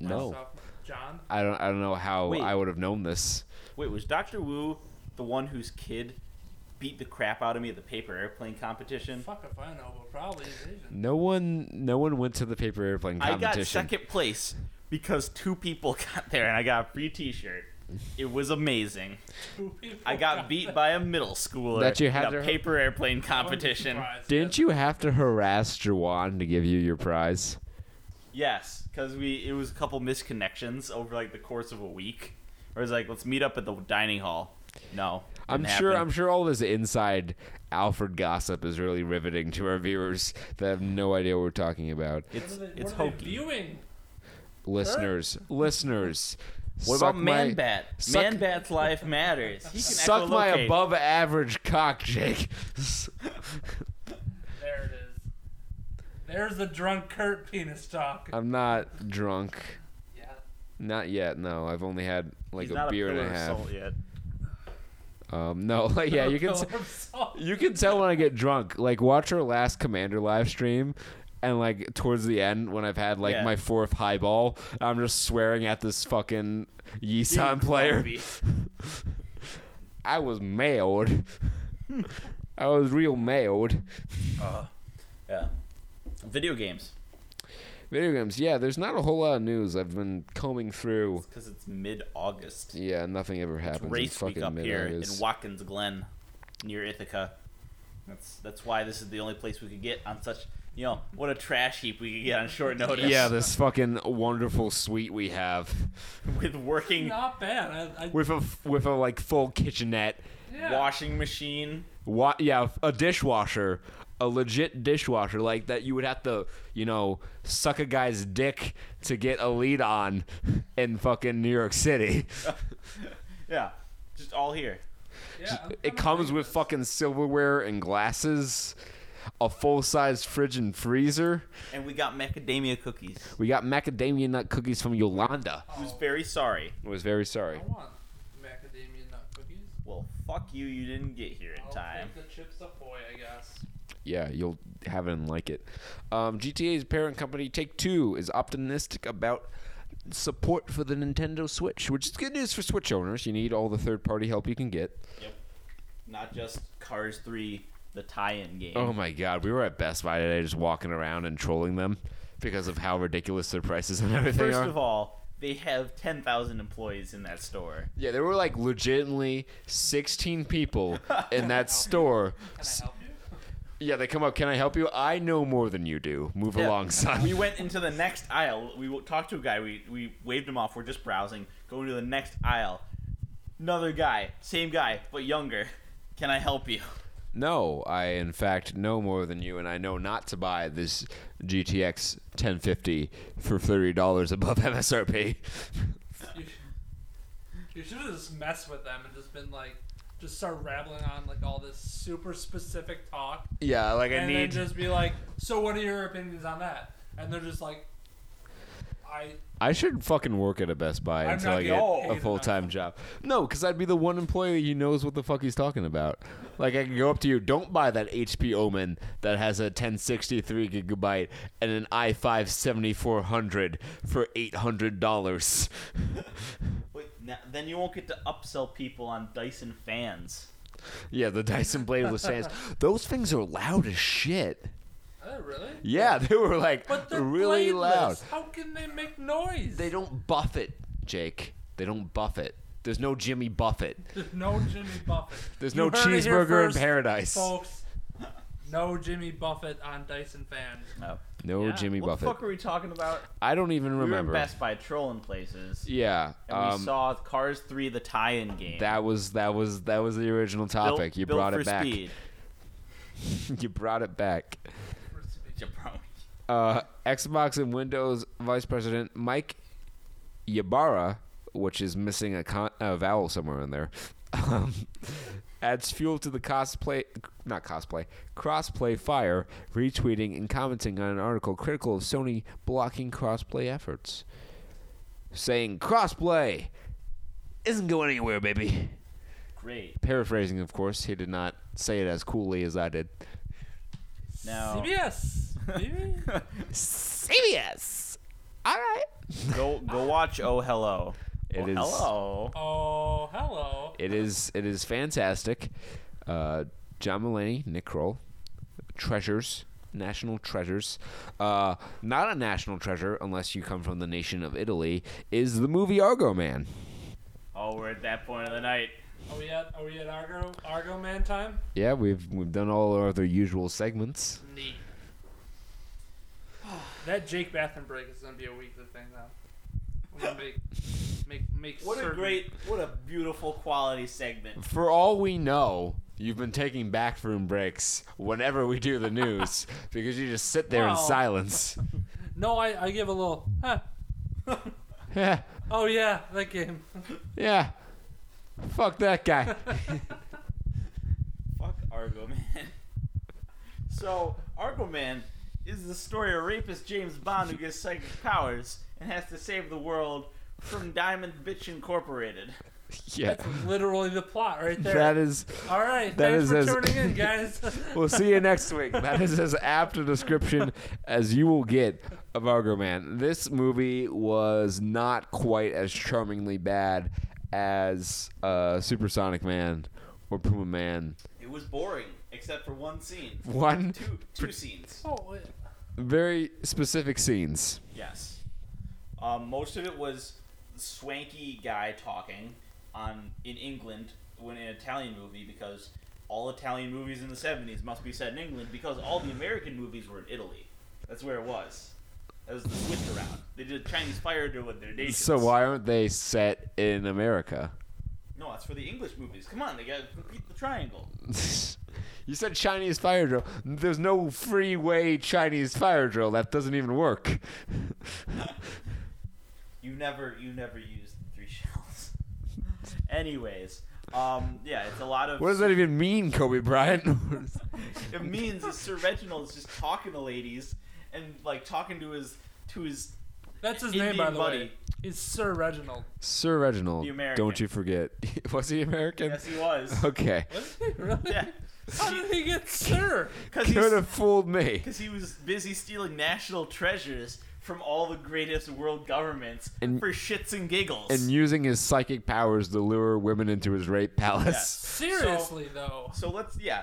Speaker 3: My
Speaker 1: No,
Speaker 3: John.
Speaker 1: I don't. I don't know how
Speaker 2: Wait.
Speaker 1: I would have known this.
Speaker 2: Wait, was Dr. Wu the one whose kid beat the crap out of me at the paper airplane competition?
Speaker 3: Fuck if I know, but probably Asian.
Speaker 1: No one. No one went to the paper airplane competition.
Speaker 2: I got second place because two people got there and I got a free t-shirt. It was amazing. I got beat by a middle schooler
Speaker 1: That you had
Speaker 2: in a
Speaker 1: to-
Speaker 2: paper airplane
Speaker 3: I wouldn't be
Speaker 2: competition.
Speaker 3: surprised.
Speaker 1: Didn't you have to harass Jawan to give you your prize?
Speaker 2: Yes, because we it was a couple misconnections over like the course of a week. Where it's like, let's meet up at the dining hall. No,
Speaker 1: I'm sure.
Speaker 2: happen.
Speaker 1: I'm sure all this inside Alfred gossip is really riveting to our viewers that have no idea what we're talking about.
Speaker 2: It's
Speaker 3: What are they,
Speaker 2: it's
Speaker 3: what are they
Speaker 2: hokey.
Speaker 3: viewing?
Speaker 1: Listeners, listeners.
Speaker 2: What
Speaker 1: suck
Speaker 2: about
Speaker 1: my-
Speaker 2: Man Bat?
Speaker 1: suck-
Speaker 2: Man Bat's life matters. He can
Speaker 1: Suck my
Speaker 2: echolocate.
Speaker 1: above average cock, Jake.
Speaker 3: There it is. There's the drunk Kurt penis talk.
Speaker 1: I'm not drunk.
Speaker 3: Yeah.
Speaker 1: Not yet. No, I've only had like
Speaker 2: He's
Speaker 1: a
Speaker 2: not
Speaker 1: beer and
Speaker 2: pillar
Speaker 1: a
Speaker 2: of
Speaker 1: half.
Speaker 2: salt yet.
Speaker 1: Um, no, like yeah, you can.
Speaker 3: Pillar
Speaker 1: s-
Speaker 3: of salt.
Speaker 1: You can tell when I get drunk. Like watch our last Commander live stream, and like towards the end when I've had like
Speaker 2: Yeah.
Speaker 1: my fourth highball, I'm just swearing at this fucking Yisan player. I was mailed. I was real mailed.
Speaker 2: Uh, yeah. Video games.
Speaker 1: Video games, yeah. There's not a whole lot of news. I've been combing through.
Speaker 2: Because it's mid-August.
Speaker 1: Yeah, nothing ever happens. in
Speaker 2: Race week
Speaker 1: fucking
Speaker 2: up here in
Speaker 1: mid-August.
Speaker 2: Watkins Glen, near Ithaca. That's that's why this is the only place we could get on such. You know what a trash heap we could get on short notice.
Speaker 1: Yeah, this fucking wonderful suite we have
Speaker 2: with working
Speaker 3: Not bad. I, I,
Speaker 1: with a with a like full kitchenette.
Speaker 3: yeah.
Speaker 2: washing machine.
Speaker 1: Wa- yeah, a dishwasher, a legit dishwasher like that you would have to, you know, suck a guy's dick to get a lead on in fucking New York City.
Speaker 2: Yeah, just all here.
Speaker 3: Yeah, I'm
Speaker 1: It
Speaker 3: kinda
Speaker 1: comes with
Speaker 3: this.
Speaker 1: fucking silverware and glasses, a full-size fridge and freezer.
Speaker 2: And we got macadamia cookies.
Speaker 1: We got macadamia nut cookies from Yolanda.
Speaker 2: I was very sorry.
Speaker 1: I was very sorry.
Speaker 3: I want macadamia nut cookies.
Speaker 2: Well, fuck you. You didn't get here in
Speaker 3: I'll
Speaker 2: time.
Speaker 3: take the chips ahoy, I guess.
Speaker 1: Yeah, you'll have it and like it. Um, GTA's parent company Take Two is optimistic about support for the Nintendo Switch, which is good news for Switch owners. You need all the third-party help you can get.
Speaker 2: Yep. Not just Cars 3, the tie-in game.
Speaker 1: Oh my God, we were at Best Buy today, just walking around and trolling them because of how ridiculous their prices and everything
Speaker 2: First
Speaker 1: are.
Speaker 2: of all, they have 10,000 employees in that store.
Speaker 1: yeah, there were like legitimately 16 people in that store.
Speaker 3: Can I help you?
Speaker 1: Yeah, they come up. Can I help you? I know more than you do. Move
Speaker 2: Yeah.
Speaker 1: along, son.
Speaker 2: We went into the next aisle. We w- talked to a guy. We, we waved him off. We're just browsing. Going to the next aisle. Another guy. Same guy, but younger. Can I help you?
Speaker 1: No, I in fact know more than you, and I know not to buy this GTX 1050 for thirty dollars above MSRP.
Speaker 3: You, you should have just messed with them and just been like, just start rattling on like all this super specific talk,
Speaker 1: yeah, like I
Speaker 3: and
Speaker 1: need.
Speaker 3: then just be like, so what are your opinions on that? And they're just like, I
Speaker 1: I should fucking work at a Best Buy
Speaker 3: I'm
Speaker 1: until
Speaker 3: not
Speaker 1: I
Speaker 3: getting
Speaker 1: get
Speaker 3: paid
Speaker 1: a full time
Speaker 3: enough.
Speaker 1: job. No, because I'd be the one employee who knows what the fuck he's talking about. Like I can go up to you, don't buy that HP Omen that has a 1063 gigabyte and an i5 7400 for eight hundred dollars.
Speaker 2: Wait, now, then you won't get to upsell people on Dyson fans.
Speaker 1: yeah, the Dyson bladeless fans. Those things are loud as shit.
Speaker 3: oh, really?
Speaker 1: Yeah, they were like
Speaker 3: But they're
Speaker 1: really
Speaker 3: bladeless.
Speaker 1: loud.
Speaker 3: How can they make noise?
Speaker 1: They don't buff it, Jake. They don't buff it. There's no Jimmy Buffett.
Speaker 3: There's no Jimmy Buffett.
Speaker 1: There's
Speaker 3: You
Speaker 1: no
Speaker 3: heard it here
Speaker 1: cheeseburger in paradise.
Speaker 3: folks. No Jimmy Buffett on Dyson fans.
Speaker 2: No.
Speaker 1: No
Speaker 3: Yeah.
Speaker 1: Jimmy
Speaker 2: what
Speaker 1: Buffett.
Speaker 2: What the fuck are we talking about?
Speaker 1: I don't even
Speaker 2: We were in. Best Buy trolling places.
Speaker 1: Yeah,
Speaker 2: And
Speaker 1: um,
Speaker 2: we saw Cars 3, the tie-in game.
Speaker 1: that was that was that was the original
Speaker 2: Built-
Speaker 1: topic. you
Speaker 2: built
Speaker 1: brought
Speaker 2: for
Speaker 1: it back. You brought it back. Uh, Xbox and Windows Vice President Mike Ybarra, which is missing a, con- a vowel somewhere in there, um, adds fuel to the cosplay, not cosplay, crossplay fire, retweeting and commenting on an article critical of Sony blocking crossplay efforts, saying crossplay isn't going anywhere, baby.
Speaker 2: Great.
Speaker 1: Paraphrasing, of course, he did not say it as coolly as I did.
Speaker 2: Now,
Speaker 3: CBS. Maybe?
Speaker 1: CBS. All right.
Speaker 2: go go watch Oh Hello.
Speaker 1: It
Speaker 2: oh,
Speaker 1: is-
Speaker 2: Hello.
Speaker 3: oh, hello.
Speaker 1: It is it is fantastic. Uh, John Mulaney, Nick Kroll, treasures, national treasures. Uh, not a national treasure unless you come from the nation of Italy. Is the movie Argo Man?
Speaker 2: Oh, we're at that point of the night.
Speaker 3: Are we at Are we at Argo Argo Man time?
Speaker 1: Yeah, we've we've done all our other usual segments.
Speaker 3: Neat. that Jake bathroom break is gonna be a weekly thing now. We're gonna make make make
Speaker 2: What a great, what a beautiful quality segment.
Speaker 1: For all we know, you've been taking bathroom breaks whenever we do the news because you just sit there in silence.
Speaker 3: No, I, I give a little. Huh.
Speaker 1: Yeah,
Speaker 3: Oh yeah, that game.
Speaker 1: yeah. Fuck that guy.
Speaker 2: Fuck Argo Man. so Argo Man is the story of rapist James Bond who gets psychic powers and has to save the world from Diamond Bitch Incorporated.
Speaker 1: Yeah,
Speaker 3: That's literally the plot right there.
Speaker 1: that is.
Speaker 3: All right,
Speaker 1: that
Speaker 3: thanks
Speaker 1: is
Speaker 3: for
Speaker 1: as-
Speaker 3: tuning in, guys.
Speaker 1: We'll see you next week. That is as apt a description as you will get of Argo Man. This movie was not quite as charmingly bad as uh, Supersonic Man or Puma Man.
Speaker 2: It was boring, except for one scene.
Speaker 1: one.
Speaker 2: One Two, two scenes.
Speaker 3: oh, wait.
Speaker 1: Very specific scenes.
Speaker 2: Yes. Um, most of it was swanky guy talking on in England when an Italian movie because all Italian movies in the 70s must be set in England because all the American movies were in Italy. That's where it was. That was the switch around. They did Chinese fire with their nations.
Speaker 1: So why aren't they set in America?
Speaker 2: No, that's for the English movies. Come on, they got to complete the triangle.
Speaker 1: you said Chinese fire drill. There's no freeway Chinese fire drill. That doesn't even work.
Speaker 2: You never, you never used three shells. Anyways, um, yeah, it's a lot of.
Speaker 1: What does that even mean, Kobe Bryant?
Speaker 2: it means is Sir Reginald is just talking to ladies and like talking to his to his
Speaker 3: That's his
Speaker 2: Indian
Speaker 3: name, by the
Speaker 2: buddy.
Speaker 3: way. He's Sir Reginald.
Speaker 1: Sir Reginald,
Speaker 2: The American.
Speaker 1: don't you forget. Was he American?
Speaker 2: yes he was
Speaker 1: Okay.
Speaker 3: Was he really?
Speaker 2: yeah
Speaker 3: How did he get Sir?
Speaker 2: because
Speaker 1: Could have fooled me.
Speaker 2: because he was busy stealing national treasures from all the greatest world governments
Speaker 1: And-
Speaker 2: for shits and giggles
Speaker 1: And using his psychic powers to lure women into his rape palace.
Speaker 2: Yes.
Speaker 3: Seriously, though.
Speaker 2: so let's yeah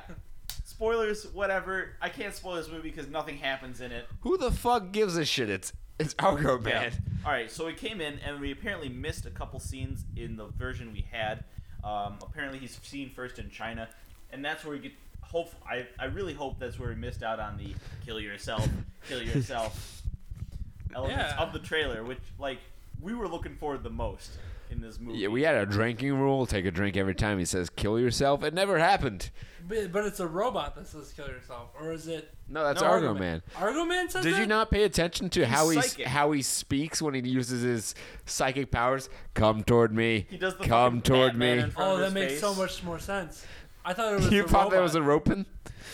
Speaker 2: spoilers whatever I can't spoil this movie because nothing happens in it
Speaker 1: Who the fuck gives a shit? It's it's Argo Man.
Speaker 2: All right, so we came in and we apparently missed a couple scenes in the version we had. Um, apparently, he's seen first in China, and that's where we get. Hope I, I really hope that's where we missed out on the kill yourself, kill yourself elements
Speaker 3: Yeah.
Speaker 2: of the trailer, which like we were looking forward the most in this movie.
Speaker 1: Yeah, we had a drinking rule. Take a drink every time he says "kill yourself." It never happened.
Speaker 3: But, but it's a robot that says kill yourself. Or is it
Speaker 1: No, that's
Speaker 2: No,
Speaker 1: Argo
Speaker 2: Argo
Speaker 1: Man.
Speaker 2: Man.
Speaker 3: Argo Man says
Speaker 1: Did
Speaker 3: that?
Speaker 1: you not pay attention to how he how he speaks when he uses his psychic powers? Come toward me.
Speaker 2: He does the
Speaker 1: Come toward
Speaker 2: Batman
Speaker 1: me.
Speaker 3: Oh, that makes
Speaker 2: face.
Speaker 3: so much more sense. I thought it was
Speaker 1: You
Speaker 3: a
Speaker 1: thought
Speaker 3: robot.
Speaker 1: there was a Robin?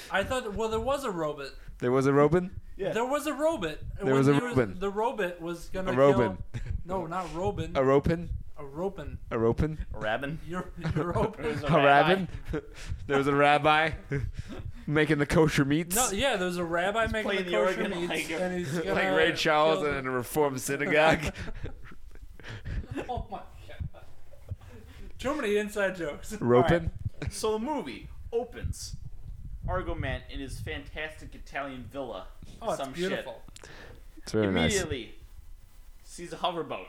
Speaker 3: I thought, well, there was a robot.
Speaker 1: There was a Robin?
Speaker 2: Yeah.
Speaker 3: There was a robot.
Speaker 1: There
Speaker 3: when
Speaker 1: was a
Speaker 3: he
Speaker 1: Robin.
Speaker 3: the robot was gonna
Speaker 1: A
Speaker 3: kill.
Speaker 1: Robin.
Speaker 3: No, not Robin.
Speaker 1: A Robin?
Speaker 3: A Robin.
Speaker 1: A Robin?
Speaker 2: Rabin.
Speaker 3: You're, you're Robin.
Speaker 2: It was
Speaker 1: A rabbin? there was a rabbi making the kosher meats.
Speaker 3: No, yeah, there was a rabbi making
Speaker 2: playing
Speaker 3: the
Speaker 2: the
Speaker 3: kosher
Speaker 2: organ
Speaker 3: meats,
Speaker 2: like
Speaker 3: and he's gonna
Speaker 1: like Ray Charles in a reformed synagogue.
Speaker 3: Oh my god. Too many inside jokes.
Speaker 1: Ropin?
Speaker 2: So the movie opens. Argo Man in his fantastic Italian villa.
Speaker 3: Oh, it's
Speaker 2: some
Speaker 3: beautiful.
Speaker 1: It's very
Speaker 2: shit.
Speaker 1: nice.
Speaker 2: Immediately sees a hoverboat.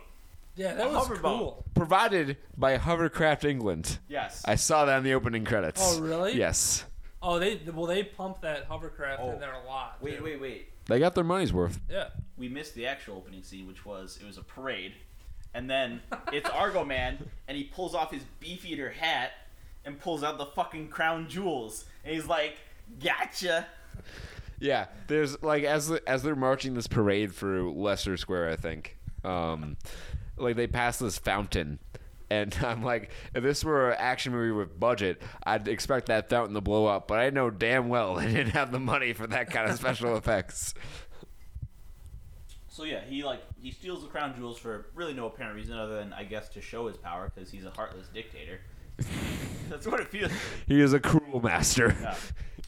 Speaker 3: Yeah, that
Speaker 2: A
Speaker 3: was
Speaker 2: hoverboat.
Speaker 3: cool.
Speaker 1: Provided by Hovercraft England.
Speaker 2: Yes.
Speaker 1: I saw that in the opening credits.
Speaker 3: Oh, really?
Speaker 1: Yes.
Speaker 3: Oh, they well they pump that hovercraft
Speaker 2: Oh.
Speaker 3: in there a lot.
Speaker 2: wait,
Speaker 3: too.
Speaker 2: wait, wait.
Speaker 1: They got their money's worth.
Speaker 3: Yeah.
Speaker 2: We missed the actual opening scene, which was it was a parade, and then it's Argo Man, and he pulls off his beefeater hat and pulls out the fucking crown jewels, and he's like, "Gotcha."
Speaker 1: Yeah, there's like as as they're marching this parade through Leicester Square, I think. Um, like they pass this fountain, and I'm like, if this were an action movie with budget, I'd expect that fountain to blow up. But I know damn well they didn't have the money for that kind of special effects.
Speaker 2: So yeah, he like he steals the crown jewels for really no apparent reason other than I guess to show his power because he's a heartless dictator. That's what it feels.
Speaker 1: He is a cruel master.
Speaker 2: Yeah.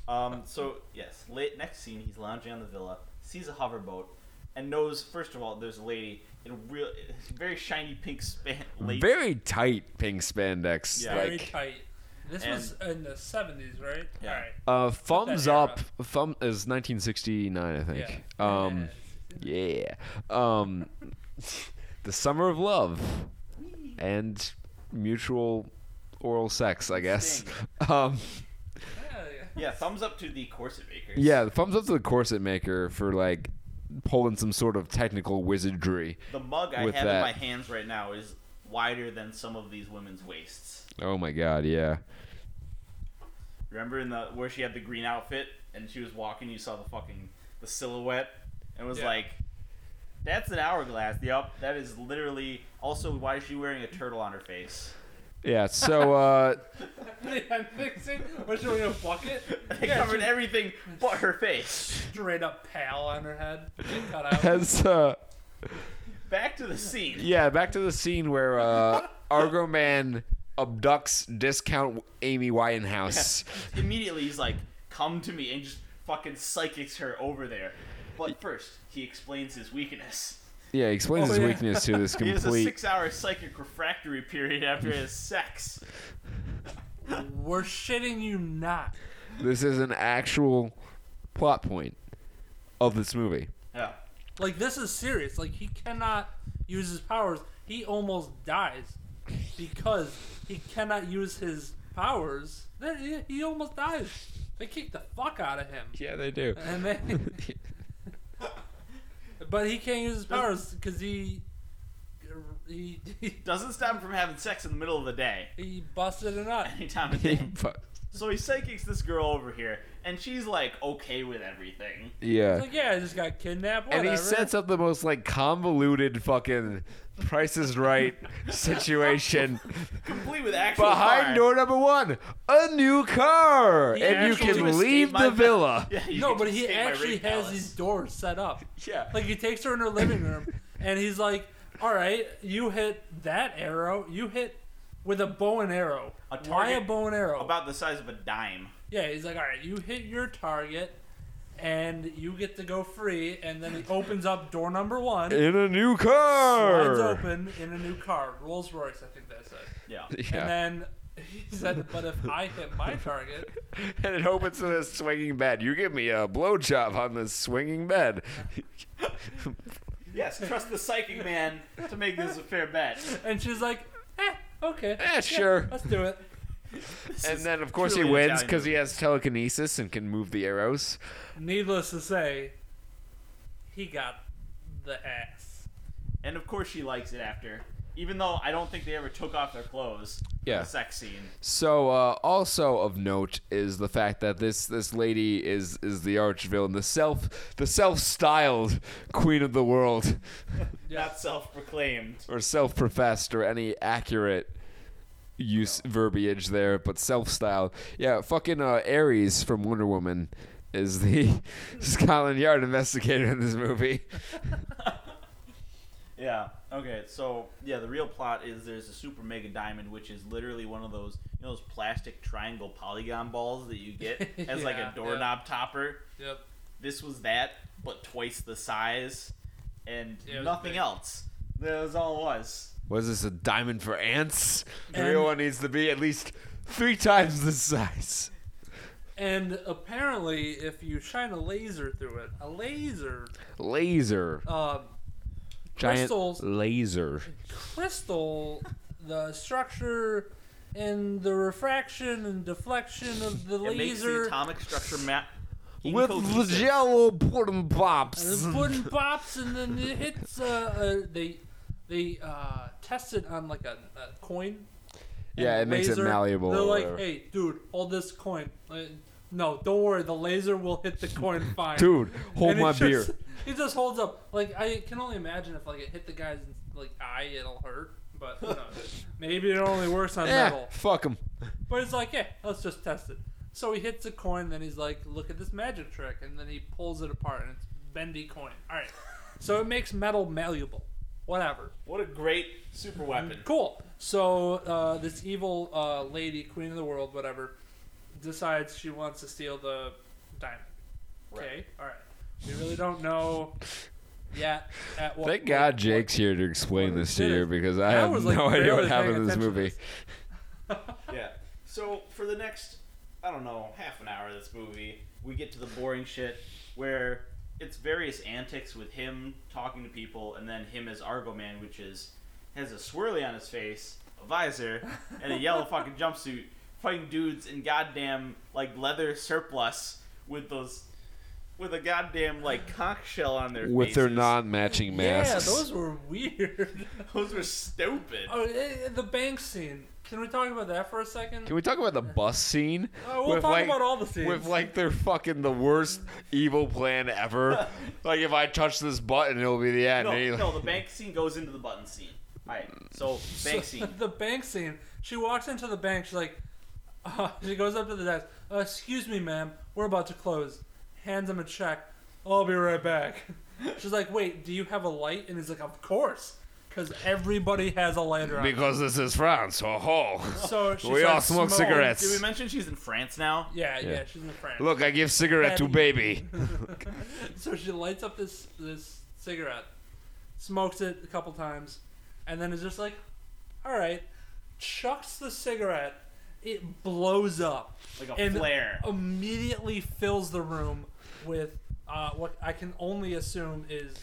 Speaker 2: Um. So yes, late next scene, he's lounging on the villa, sees a hoverboat, and knows first of all there's a lady in a real, very shiny pink span. Late,
Speaker 1: Very tight pink spandex.
Speaker 2: Yeah.
Speaker 3: Very tight. This was in the seventies, right?
Speaker 2: Yeah.
Speaker 3: All right.
Speaker 1: uh, thumbs up. Thumb is 1969, I think.
Speaker 3: Yeah.
Speaker 1: Um, yeah. Um, the summer of love and mutual oral sex, I guess. Um,
Speaker 3: Yeah, yeah.
Speaker 2: Yeah, thumbs up to the corset makers.
Speaker 1: yeah, thumbs up to the corset maker for like pulling some sort of technical wizardry.
Speaker 2: The mug I
Speaker 1: With
Speaker 2: have
Speaker 1: that.
Speaker 2: in my hands right now is wider than some of these women's waists.
Speaker 1: Oh my god, yeah.
Speaker 2: Remember in the where she had the green outfit and she was walking, you saw the fucking the silhouette, and it was
Speaker 3: Yeah.
Speaker 2: like, "That's an hourglass." Yup, that is literally. Also, why is she wearing a turtle on her face?
Speaker 1: Yeah, so uh
Speaker 3: I'm fixing. Was she wearing a bucket?
Speaker 2: They
Speaker 3: Yeah,
Speaker 2: covered
Speaker 3: she-
Speaker 2: everything but her face.
Speaker 3: Straight up pal on her head. She cut out.
Speaker 1: as uh
Speaker 2: Back to the scene.
Speaker 1: yeah, back to the scene where uh Argo Man abducts discount Amy Winehouse.
Speaker 2: Immediately, he's like, "Come to me," and just fucking psychics her over there. But first, he explains his weakness.
Speaker 1: Yeah, he explains
Speaker 3: Oh,
Speaker 1: his
Speaker 3: yeah.
Speaker 1: weakness to this complete.
Speaker 2: He has a six-hour psychic refractory period after his sex.
Speaker 3: We're shitting you not.
Speaker 1: This is an actual plot point of this movie.
Speaker 2: Yeah.
Speaker 3: Like this is serious. Like he cannot use his powers. He almost dies because he cannot use his powers. Then he, he almost dies. They kick the fuck out of him,
Speaker 1: Yeah, they do.
Speaker 3: and then but he can't use his powers because he, he he
Speaker 2: Doesn't stop him from having sex in the middle of the day.
Speaker 3: he busted a nut.
Speaker 2: Anytime of day. So he psychics this girl over here, and she's like okay with everything.
Speaker 1: yeah.
Speaker 3: It's like yeah, I just got kidnapped.
Speaker 1: And he sets up the most like convoluted fucking Price is Right situation
Speaker 2: Complete with actual
Speaker 1: behind
Speaker 2: car.
Speaker 1: door number one, a new car,
Speaker 3: He
Speaker 1: and you can leave the villa.
Speaker 2: Yeah,
Speaker 3: no, but he actually has
Speaker 2: palace.
Speaker 3: these doors set up.
Speaker 1: Yeah.
Speaker 3: Like he takes her in her living room, and he's like, "All right, you hit that arrow. You hit with a bow and arrow.
Speaker 2: A
Speaker 3: Why a bow and arrow?
Speaker 2: about the size of a dime.
Speaker 3: Yeah, he's like, "All right, you hit your target, and you get to go free." And then he opens up door number one,
Speaker 1: In a new car.
Speaker 3: slides
Speaker 1: car.
Speaker 3: open in a new car, Rolls Royce, I think that said.
Speaker 2: Yeah.
Speaker 1: Yeah.
Speaker 3: And then he said, "But if I hit my target."
Speaker 1: and it opens to this swinging bed. You give me a blowjob on this swinging bed.
Speaker 2: Yes, trust the psychic man to make this a fair bet.
Speaker 3: And she's like, eh, okay.
Speaker 1: Eh, sure.
Speaker 3: Let's do it.
Speaker 1: And then, of course, he
Speaker 2: truly
Speaker 1: wins
Speaker 2: Italian
Speaker 1: because he has telekinesis and can move the arrows.
Speaker 3: Needless to say, he got the ass.
Speaker 2: And of course she likes it after. Even though I don't think they ever took off their clothes. for
Speaker 1: Yeah.
Speaker 2: The sex scene.
Speaker 1: So, uh, also of note is the fact that this this lady is is the arch villain, the self the self styled queen of the world,
Speaker 2: Not self-proclaimed.
Speaker 1: or self professed, or any accurate use verbiage there, but self style. Yeah, fucking uh, Ares from Wonder Woman is the Scotland Yard investigator in this movie.
Speaker 2: Yeah. Okay. So yeah, the real plot is there's a super mega diamond, which is literally one of those you know those plastic triangle polygon balls that you get as like a doorknob topper.
Speaker 3: Yep.
Speaker 2: This was that, but twice the size, and
Speaker 3: Yeah,
Speaker 2: nothing else. That was all it was.
Speaker 1: Was this a diamond for ants? The real one needs to be at least three times the size.
Speaker 3: And apparently, if you shine a laser through it, a laser,
Speaker 1: Laser.
Speaker 3: um,
Speaker 1: Giant
Speaker 3: crystals,
Speaker 1: laser.
Speaker 3: crystal, the structure and the refraction and deflection of the
Speaker 2: It makes the
Speaker 3: laser,
Speaker 2: atomic structure map
Speaker 1: With the
Speaker 2: incohesive.
Speaker 1: jello pudding pops.
Speaker 3: and pudding pops, and then it hits. Uh, uh, they they uh, test it on like a, a coin.
Speaker 1: Yeah, it makes it
Speaker 3: laser-
Speaker 1: malleable
Speaker 3: They're
Speaker 1: or
Speaker 3: like,
Speaker 1: whatever.
Speaker 3: "Hey, dude, hold this coin." Uh, no, don't worry. The laser will hit the coin fine.
Speaker 1: Dude, hold
Speaker 3: And it
Speaker 1: my
Speaker 3: just-
Speaker 1: beer.
Speaker 3: It just holds up. Like I can only imagine if like it hit the guy's like eye, it'll hurt. But who knows? maybe it only works on
Speaker 1: Yeah,
Speaker 3: metal.
Speaker 1: fuck him.
Speaker 3: But it's like, yeah, let's just test it. So he hits a coin, then he's like, look at this magic trick, and then he pulls it apart, and it's bendy coin. All right. So it makes metal malleable. Whatever.
Speaker 2: What a great super weapon.
Speaker 3: Cool. So uh, this evil uh, lady, queen of the world, whatever, decides she wants to steal the diamond. Okay. All right. We really don't know yet at what.
Speaker 1: Thank
Speaker 3: what-
Speaker 1: God
Speaker 3: what-
Speaker 1: Jake's here to explain this to you because I
Speaker 3: I
Speaker 1: have
Speaker 3: was, like,
Speaker 1: no idea
Speaker 3: barely
Speaker 1: what happened
Speaker 3: paying
Speaker 1: in this
Speaker 3: attention to
Speaker 1: movie.
Speaker 3: this.
Speaker 2: Yeah. So for the next, I don't know, half an hour of this movie, we get to the boring shit where it's various antics with him talking to people, and then him as Argo Man, which is has a swirly on his face, a visor, and a yellow fucking jumpsuit, fighting dudes in goddamn like leather surplus with those with a goddamn like cock shell on their
Speaker 1: With their non-matching masks.
Speaker 3: Yeah, those were weird.
Speaker 2: Those were stupid.
Speaker 3: oh, eh, the bank scene. Can we talk about that for a second?
Speaker 1: Can we talk about the bus scene?
Speaker 3: Oh, we'll
Speaker 1: With,
Speaker 3: talk
Speaker 1: like-
Speaker 3: about all the scenes.
Speaker 1: With like their fucking the worst evil plan ever. like if I touch this button, it'll be the end.
Speaker 2: no,
Speaker 1: And he-
Speaker 2: no, the bank scene goes into the button scene. All right, so bank
Speaker 3: So,
Speaker 2: scene.
Speaker 3: the bank scene. She walks into the bank. She's like, uh, she goes up to the desk. Uh, excuse me, ma'am. We're about to close. Hands him a check. I'll be right back. She's like, wait, do you have a light? And he's like, of course, because everybody has a lighter. On.
Speaker 1: because this is France. Oh ho.
Speaker 3: So she
Speaker 1: We all
Speaker 3: starts
Speaker 1: smoke
Speaker 3: smoking.
Speaker 1: cigarettes.
Speaker 2: Did we mention she's in France now?
Speaker 3: Yeah, yeah,
Speaker 1: Yeah.
Speaker 3: she's in France.
Speaker 1: Look, I give cigarette to baby.
Speaker 3: So she lights up this this cigarette, smokes it a couple times, and then is just like, "All right," chucks the cigarette. It blows up
Speaker 2: Like a
Speaker 3: and
Speaker 2: flare.
Speaker 3: immediately fills the room with uh, what I can only assume is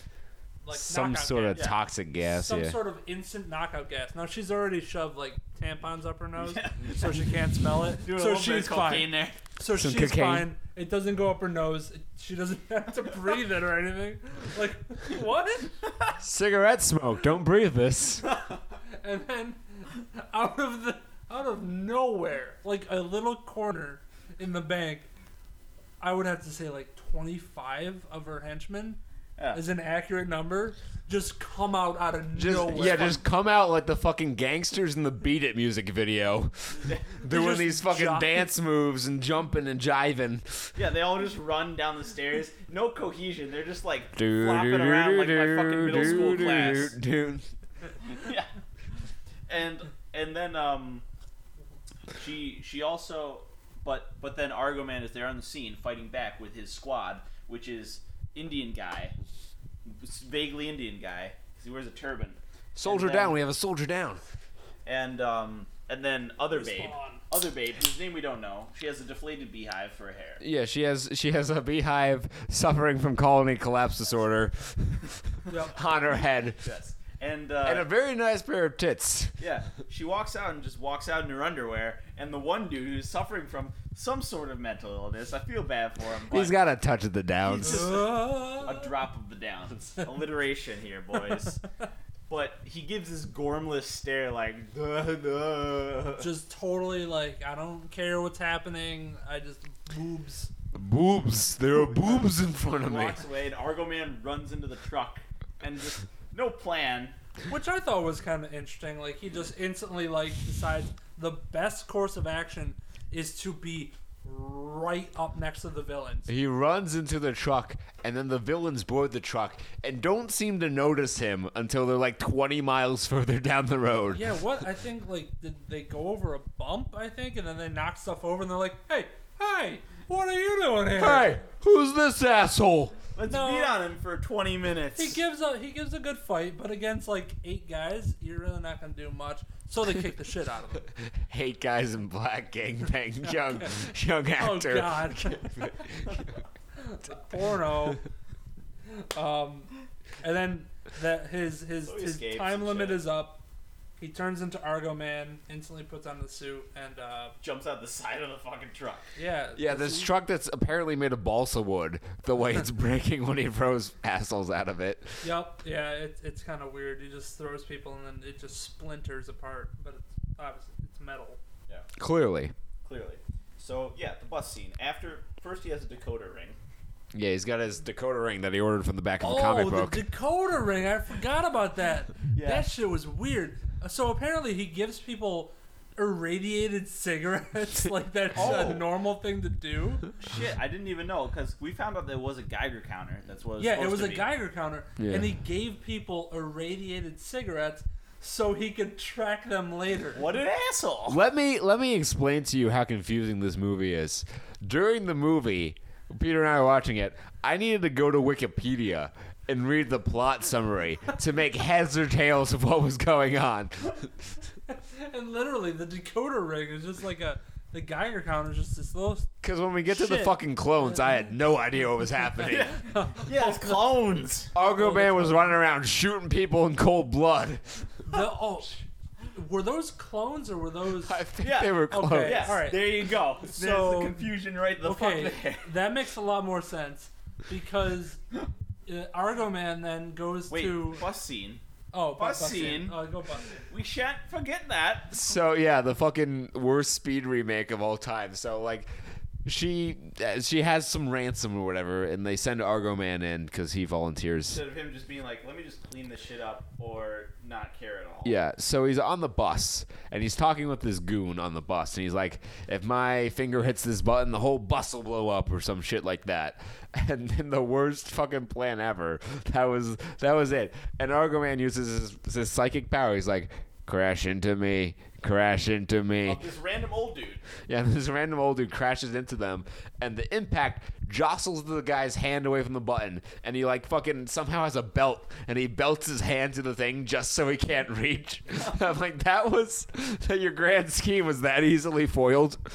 Speaker 3: like
Speaker 1: Some
Speaker 3: knockout
Speaker 1: sort of
Speaker 3: gas.
Speaker 1: toxic gas.
Speaker 3: some
Speaker 1: yeah.
Speaker 3: sort of instant knockout gas. Now she's already shoved like tampons up her nose, so she can't smell it.
Speaker 2: Doing a
Speaker 3: so
Speaker 2: little bit of
Speaker 3: she's
Speaker 2: cocaine
Speaker 3: fine.
Speaker 2: there.
Speaker 3: So
Speaker 1: Some
Speaker 3: she's
Speaker 1: cocaine.
Speaker 3: fine. It doesn't go up her nose. She doesn't have to breathe it or anything. Like what?
Speaker 1: Cigarette smoke. Don't breathe this.
Speaker 3: And then out of the out of nowhere, like a little corner in the bank, I would have to say like 25 of her henchmen
Speaker 2: Yeah.
Speaker 3: is an accurate number. Just come out out of
Speaker 1: Just
Speaker 3: nowhere.
Speaker 1: yeah, just come out like the fucking gangsters in the Beat It music video, doing these fucking
Speaker 3: jump.
Speaker 1: dance moves and jumping and jiving.
Speaker 2: Yeah, they all just run down the stairs. No cohesion. They're just like
Speaker 1: Do,
Speaker 2: flopping
Speaker 1: do,
Speaker 2: around
Speaker 1: do,
Speaker 2: like my fucking
Speaker 1: do,
Speaker 2: middle school
Speaker 1: do,
Speaker 2: class.
Speaker 1: do, do.
Speaker 2: yeah. And and then um she she also but but then Argo Man is there on the scene fighting back with his squad, which is Indian guy, vaguely Indian guy, 'cause he wears a turban.
Speaker 1: Soldier
Speaker 2: then-
Speaker 1: down. We have a soldier down.
Speaker 2: And um and then other babe, other babe whose name we don't know. She has a deflated beehive for her hair.
Speaker 1: Yeah, she has she has a beehive suffering from colony collapse disorder
Speaker 3: Yep.
Speaker 1: on her head,
Speaker 2: Yes. And uh,
Speaker 1: and a very nice pair of tits.
Speaker 2: Yeah, she walks out and just walks out in her underwear, and the one dude who's suffering from some sort of mental illness, I feel bad for him. But
Speaker 1: He's got a touch of the downs.
Speaker 2: He's just- a drop of the downs. Alliteration here, boys. But he gives this gormless stare like, duh, duh.
Speaker 3: just totally like I don't care what's happening. I just boobs.
Speaker 1: boobs. There are boobs in front of me.
Speaker 2: walks away, and Argo Man runs into the truck, and just no plan.
Speaker 3: Which I thought was kind of interesting. Like he just instantly like decides the best course of action is to be right up next to the villains.
Speaker 1: He runs into the truck, and then the villains board the truck and don't seem to notice him until they're like 20 miles further down the road.
Speaker 3: Yeah, what I think like did they go over a bump? I think, and then they knock stuff over, and they're like, "Hey, hey, what are you doing here?"
Speaker 1: Hey, who's this asshole?
Speaker 2: Let's
Speaker 3: No.
Speaker 2: beat on him for 20 minutes.
Speaker 3: He gives a he gives a good fight, but against like eight guys, you're really not gonna do much. So they kick the shit out of him.
Speaker 1: Eight guys in black, gangbang, young, young actor.
Speaker 3: Oh
Speaker 1: actor.
Speaker 3: God. Porno. Um, and then that his his
Speaker 2: So
Speaker 3: his time limit
Speaker 2: shit.
Speaker 3: is up. He turns into Argo Man, instantly puts on the suit, and uh,
Speaker 2: Jumps out the side of the fucking truck.
Speaker 3: yeah.
Speaker 1: Yeah, this truck that's apparently made of balsa wood, the way it's breaking when he throws assholes out of it.
Speaker 3: Yep. Yeah. It, it's kind of weird. He just throws people, and then it just splinters apart. But it's obviously it's metal.
Speaker 2: Yeah.
Speaker 1: Clearly.
Speaker 2: Clearly. So yeah, the bus scene. After first he has a decoder ring.
Speaker 1: Yeah, he's got his Dakota ring that he ordered from the back of a
Speaker 3: Oh,
Speaker 1: comic
Speaker 3: the
Speaker 1: book.
Speaker 3: Dakota ring! I forgot about that.
Speaker 2: Yeah.
Speaker 3: That shit was weird. So apparently he gives people irradiated cigarettes, like that's
Speaker 2: Oh.
Speaker 3: a normal thing to do.
Speaker 2: Shit, I didn't even know because we found out there was a Geiger counter. That's what. It was
Speaker 3: Yeah, it was
Speaker 2: to
Speaker 3: a
Speaker 2: be.
Speaker 3: Geiger counter,
Speaker 1: Yeah.
Speaker 3: and he gave people irradiated cigarettes so he could track them later.
Speaker 2: What an asshole!
Speaker 1: Let me let me explain to you how confusing this movie is. During the movie, Peter and I were watching it. I needed to go to Wikipedia and read the plot summary to make heads or tails of what was going on.
Speaker 3: And literally, the Dakota ring is just like a the Geiger counter is just this little.
Speaker 1: Because when we get to the
Speaker 3: Shit.
Speaker 1: fucking clones, I had no idea what was happening.
Speaker 2: Yeah, it's clones.
Speaker 1: Argo Man was running around shooting people in cold blood.
Speaker 3: The, oh, were those clones or were those?
Speaker 1: I think
Speaker 2: Yeah,
Speaker 1: they were clones.
Speaker 3: okay.
Speaker 2: Yes,
Speaker 3: all right.
Speaker 2: there you go. There's
Speaker 3: So-
Speaker 2: the confusion right the
Speaker 3: Okay,
Speaker 2: fuck there.
Speaker 3: that makes a lot more sense. because uh, Argo Man then goes
Speaker 2: Wait,
Speaker 3: to
Speaker 2: bus scene.
Speaker 3: oh
Speaker 2: bus
Speaker 3: bus
Speaker 2: scene.
Speaker 3: Oh, go bus scene.
Speaker 2: We shan't forget that.
Speaker 1: So yeah, the fucking worst speed remake of all time. So like, she uh, she has some ransom or whatever, and they send Argo Man in because he volunteers.
Speaker 2: Instead of him just being like, "Let me just clean this shit up," or not care at all.
Speaker 1: Yeah, so he's on the bus and he's talking with this goon on the bus, and he's like, "If my finger hits this button, the whole bus will blow up or some shit like that." And then the worst fucking plan ever. That was that was it. And Argo Man uses his, his psychic power. He's like, "Crash into me, crash into me."
Speaker 2: Of this random old dude.
Speaker 1: Yeah, this random old dude crashes into them, and the impact jostles the guy's hand away from the button, and he like fucking somehow has a belt, and he belts his hand to the thing just so he can't reach. I'm like, that was that your grand scheme was that easily foiled.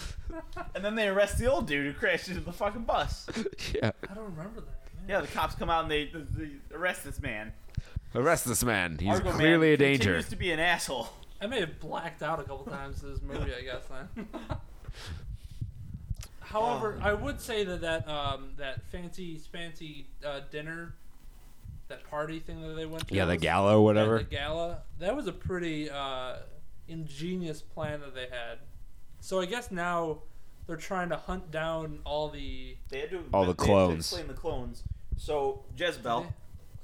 Speaker 2: And then they arrest the old dude who crashed into the fucking bus.
Speaker 1: yeah,
Speaker 3: I don't remember that. Man.
Speaker 2: Yeah, the cops come out and they, they arrest this man.
Speaker 1: Arrest this man. He's
Speaker 2: Argo
Speaker 1: clearly
Speaker 2: man
Speaker 1: a danger.
Speaker 2: Continues to be an asshole.
Speaker 3: I may have blacked out a couple times in this movie. I guess then. However, I would say that that um, that fancy fancy uh, dinner, that party thing that they went to.
Speaker 1: Yeah, the
Speaker 3: was-
Speaker 1: gala or
Speaker 3: yeah,
Speaker 1: whatever.
Speaker 3: the gala. That was a pretty uh, ingenious plan that they had. So I guess now they're trying to hunt down all the.
Speaker 2: They had to
Speaker 1: All the
Speaker 2: they had to
Speaker 1: clones.
Speaker 2: explain the clones. So Jezebel,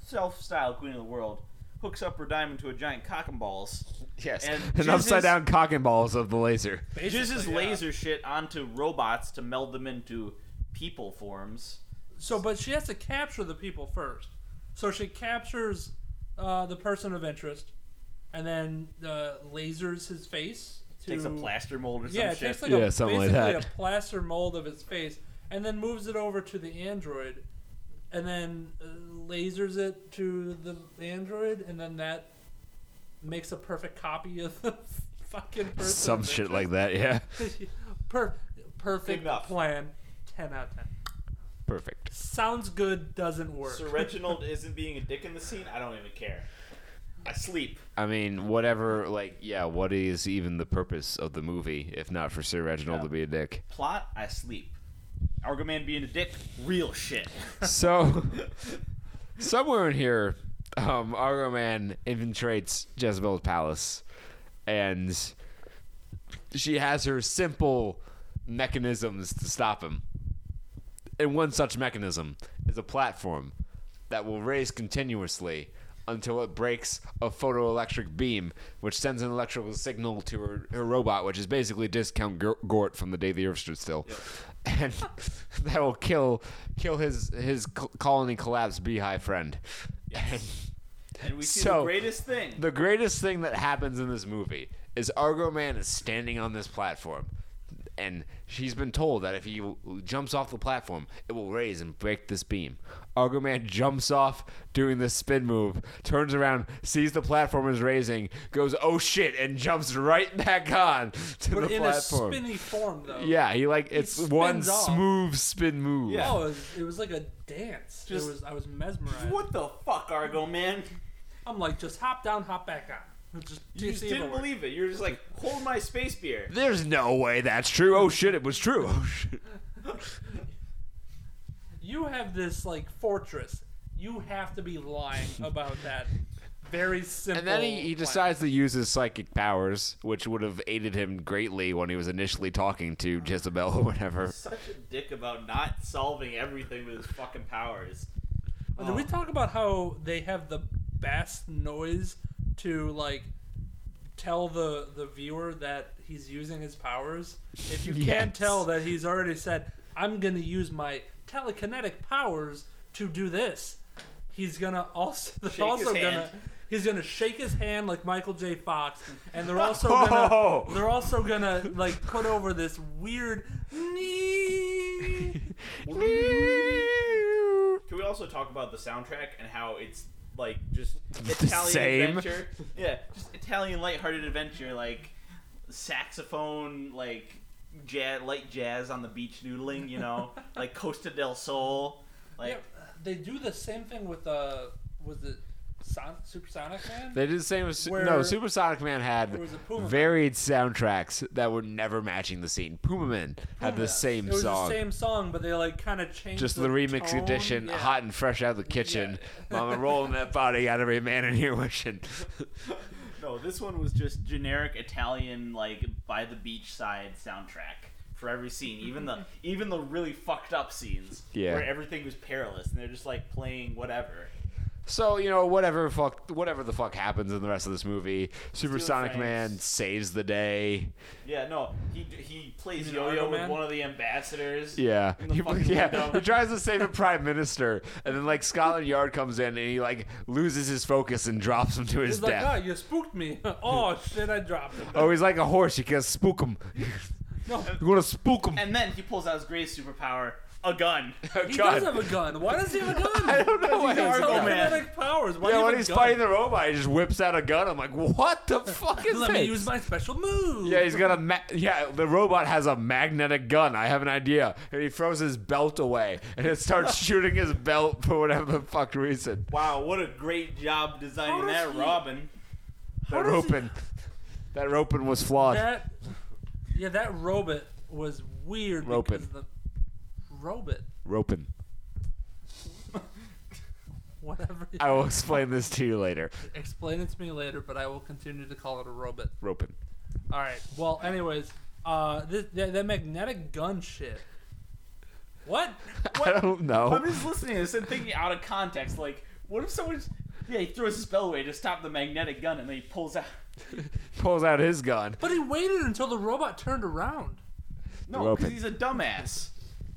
Speaker 2: self-styled queen of the world, hooks up her diamond to a giant cock and balls.
Speaker 1: Yes,
Speaker 2: And
Speaker 1: an
Speaker 2: jizzes-
Speaker 1: upside down cock and balls of the laser.
Speaker 2: Jizzes
Speaker 3: Basically, yeah.
Speaker 2: laser shit onto robots to meld them into people forms.
Speaker 3: So, but she has to capture the people first. So she captures uh, the person of interest, and then uh, lasers his face. To,
Speaker 2: Takes a plaster mold or some
Speaker 3: Yeah, it
Speaker 2: shit.
Speaker 3: takes like
Speaker 1: Yeah,
Speaker 3: a,
Speaker 1: something like
Speaker 3: basically
Speaker 1: that.
Speaker 3: a plaster mold of his face, and then moves it over to the android, and then uh, lasers it to the android, and then that makes a perfect copy of the fucking person.
Speaker 1: Some shit like that. Yeah,
Speaker 3: per- perfect
Speaker 2: Enough.
Speaker 3: plan. Ten out of ten.
Speaker 1: perfect.
Speaker 3: Sounds good, doesn't work.
Speaker 2: Sir Reginald isn't being a dick in the scene. I don't even care. I sleep.
Speaker 1: I mean, whatever, like, yeah, what is even the purpose of the movie if not for Sir Reginald
Speaker 2: Yeah.
Speaker 1: to be a dick?
Speaker 2: Plot. I sleep. Argo Man being a dick. Real shit.
Speaker 1: So, somewhere in here, um, Argo Man infiltrates Jezebel's palace, and she has her simple mechanisms to stop him. And one such mechanism is a platform that will raise continuously until it breaks a photoelectric beam, which sends an electrical signal to her, her robot, which is basically Discount Gort from the day the Earth stood still, and that will kill kill his his colony collapse beehive friend.
Speaker 2: And we see
Speaker 1: So-
Speaker 2: the greatest thing.
Speaker 1: The greatest thing that happens in this movie is Argo Man is standing on this platform. And she's been told that if he jumps off the platform, it will raise and break this beam. Argo Man jumps off doing this spin move, turns around, sees the platform is raising, goes, oh shit, and jumps right back on to
Speaker 3: but
Speaker 1: the
Speaker 3: in
Speaker 1: platform.
Speaker 3: a spinny form, though.
Speaker 1: yeah, he like, it's one
Speaker 3: off.
Speaker 1: smooth spin move.
Speaker 2: Yeah.
Speaker 3: Oh, it was, it was like a dance.
Speaker 2: Just-
Speaker 3: it was. I was mesmerized.
Speaker 2: what the fuck, Argo Man?
Speaker 3: I'm like, just hop down, hop back on. Just,
Speaker 2: You just
Speaker 3: see if it
Speaker 2: didn't believe it. You're just like, hold my space beer.
Speaker 1: There's no way that's true. Oh shit, it was true. Oh shit.
Speaker 3: You have this like fortress. You have to be lying about that. Very simple.
Speaker 1: And then he, he decides to use his psychic powers, which would have aided him greatly when he was initially talking to uh-huh. Jezebel or whatever.
Speaker 2: Such a dick about not solving everything with his fucking powers.
Speaker 3: Oh, Did we oh. talk about how they have the best noise to like tell the the viewer that he's using his powers? If you can't
Speaker 1: Yes.
Speaker 3: tell that he's already said, "I'm going to use my telekinetic powers to do this," he's gonna also they're
Speaker 2: Shake
Speaker 3: also gonna
Speaker 2: hand.
Speaker 3: he's gonna shake his hand like Michael J. Fox, and they're also gonna
Speaker 1: Oh.
Speaker 3: they're also gonna like put over this weird.
Speaker 2: Can we also talk about the soundtrack and how it's like just Italian
Speaker 1: same.
Speaker 2: adventure? Yeah, just Italian lighthearted adventure, like saxophone, like jazz, light jazz on the beach noodling. You know, like Costa del Sol. Like
Speaker 3: Yeah, they do the same thing with uh, was it Son- Supersonic Man.
Speaker 1: They did the same as no.
Speaker 3: Where-
Speaker 1: Supersonic Man
Speaker 3: There
Speaker 1: had
Speaker 3: was a Puma Man.
Speaker 1: varied soundtracks that were never matching the scene. Puma Man had the
Speaker 3: Yeah.
Speaker 1: same
Speaker 3: it was
Speaker 1: song.
Speaker 3: the same song, but they like kind of changed.
Speaker 1: Just the remix
Speaker 3: tone.
Speaker 1: edition,
Speaker 3: Yeah.
Speaker 1: hot and fresh out of the kitchen. Mama rolling that body out every man in here wishing.
Speaker 2: No, this one was just generic Italian, like by the beach side soundtrack for every scene. Even the even the really fucked up scenes,
Speaker 1: Yeah.
Speaker 2: where everything was perilous, and they're just like playing whatever.
Speaker 1: So you know, whatever fuck, whatever the fuck happens in the rest of this movie, Supersonic
Speaker 2: Franks.
Speaker 1: Man saves the day.
Speaker 2: Yeah, no, he he plays yo-yo with
Speaker 3: Man?
Speaker 2: one of the ambassadors.
Speaker 1: Yeah,
Speaker 2: In the
Speaker 1: he,
Speaker 2: fucking
Speaker 1: yeah.
Speaker 2: window.
Speaker 1: He tries to save a prime minister, and then like Scotland Yard comes in, and he like loses his focus and drops him to his
Speaker 3: He's like,
Speaker 1: death.
Speaker 3: oh, you spooked me. oh shit, I dropped him.
Speaker 1: Oh, he's like a horse. You can spook him.
Speaker 3: No,
Speaker 1: You want to spook him?
Speaker 2: And then he pulls out his greatest superpower, a gun.
Speaker 3: he oh, does have a gun. Why does he have a gun?
Speaker 1: I don't know.
Speaker 3: He's
Speaker 1: why
Speaker 3: got
Speaker 1: he's
Speaker 2: Argo
Speaker 1: got-
Speaker 2: Man.
Speaker 3: telekinetic powers. Why do
Speaker 1: Yeah,
Speaker 3: you
Speaker 1: when
Speaker 3: have a
Speaker 1: he's
Speaker 3: gun?
Speaker 1: fighting the robot, he just whips out a gun. I'm like, what the fuck is
Speaker 3: Let
Speaker 1: this?
Speaker 3: me use my special move.
Speaker 1: Yeah, he's got a ma- yeah. The robot has a magnetic gun. I have an idea, and he throws his belt away, and it starts shooting his belt for whatever the fuck reason.
Speaker 2: Wow, what a great job designing
Speaker 3: does
Speaker 2: that,
Speaker 3: he-
Speaker 2: Robin.
Speaker 1: That
Speaker 3: does he-
Speaker 1: roping, that roping was flawed.
Speaker 3: That, yeah, that robot was weird
Speaker 1: Roping.
Speaker 3: because the robot,
Speaker 1: roping.
Speaker 3: whatever.
Speaker 1: I will explain this to you later.
Speaker 3: Explain it to me later, but I will continue to call it a robot.
Speaker 1: Roping.
Speaker 3: All right. Well, anyways, uh, this, that, that magnetic gun shit. What?
Speaker 1: I don't know.
Speaker 2: I'm just listening to this and thinking out of context. Like, what if someone's. Yeah, he throws his spell away to stop the magnetic gun and then he pulls out.
Speaker 1: Pulls out his gun.
Speaker 3: But he waited until the robot turned around.
Speaker 2: No, because he's a dumbass.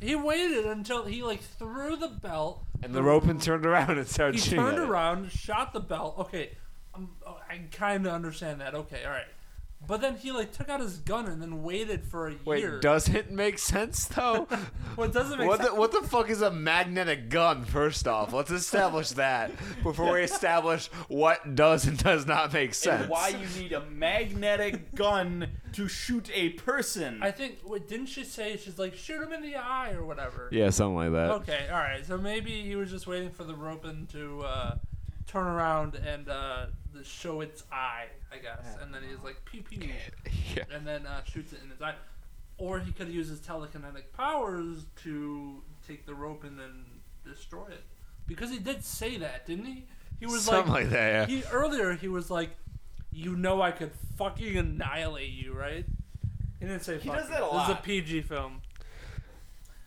Speaker 3: He waited until he like threw the belt.
Speaker 1: And the rope and turned around and started
Speaker 3: He
Speaker 1: shooting.
Speaker 3: turned
Speaker 1: at it.
Speaker 3: around, shot the belt. Okay, um, oh, I kind of understand that. Okay, all right. But then he like took out his gun and then waited for a
Speaker 1: Wait,
Speaker 3: year.
Speaker 1: does it make sense though?
Speaker 3: What doesn't make
Speaker 1: what
Speaker 3: sense?
Speaker 1: the, what the fuck is a magnetic gun? First off, let's establish that before we establish what does and does not make sense.
Speaker 2: And why you need a magnetic gun to shoot a person.
Speaker 3: I think. Wait, didn't she say she's like shoot him in the eye or whatever?
Speaker 1: Yeah, something like that.
Speaker 3: Okay, all right. So maybe he was just waiting for the roping to uh, turn around and uh, show its eye, I guess, and then he's like pew pew,
Speaker 1: Yeah.
Speaker 3: and then uh, shoots it in his eye. Or he could use his telekinetic powers to take the rope and then destroy it. Because he did say that, didn't he? He was
Speaker 1: Something
Speaker 3: like,
Speaker 1: like that. Yeah.
Speaker 3: he earlier he was like, "You know I could fucking annihilate you, right?" He didn't say.
Speaker 2: He
Speaker 3: fucking.
Speaker 2: does that a
Speaker 3: This is a. PG film.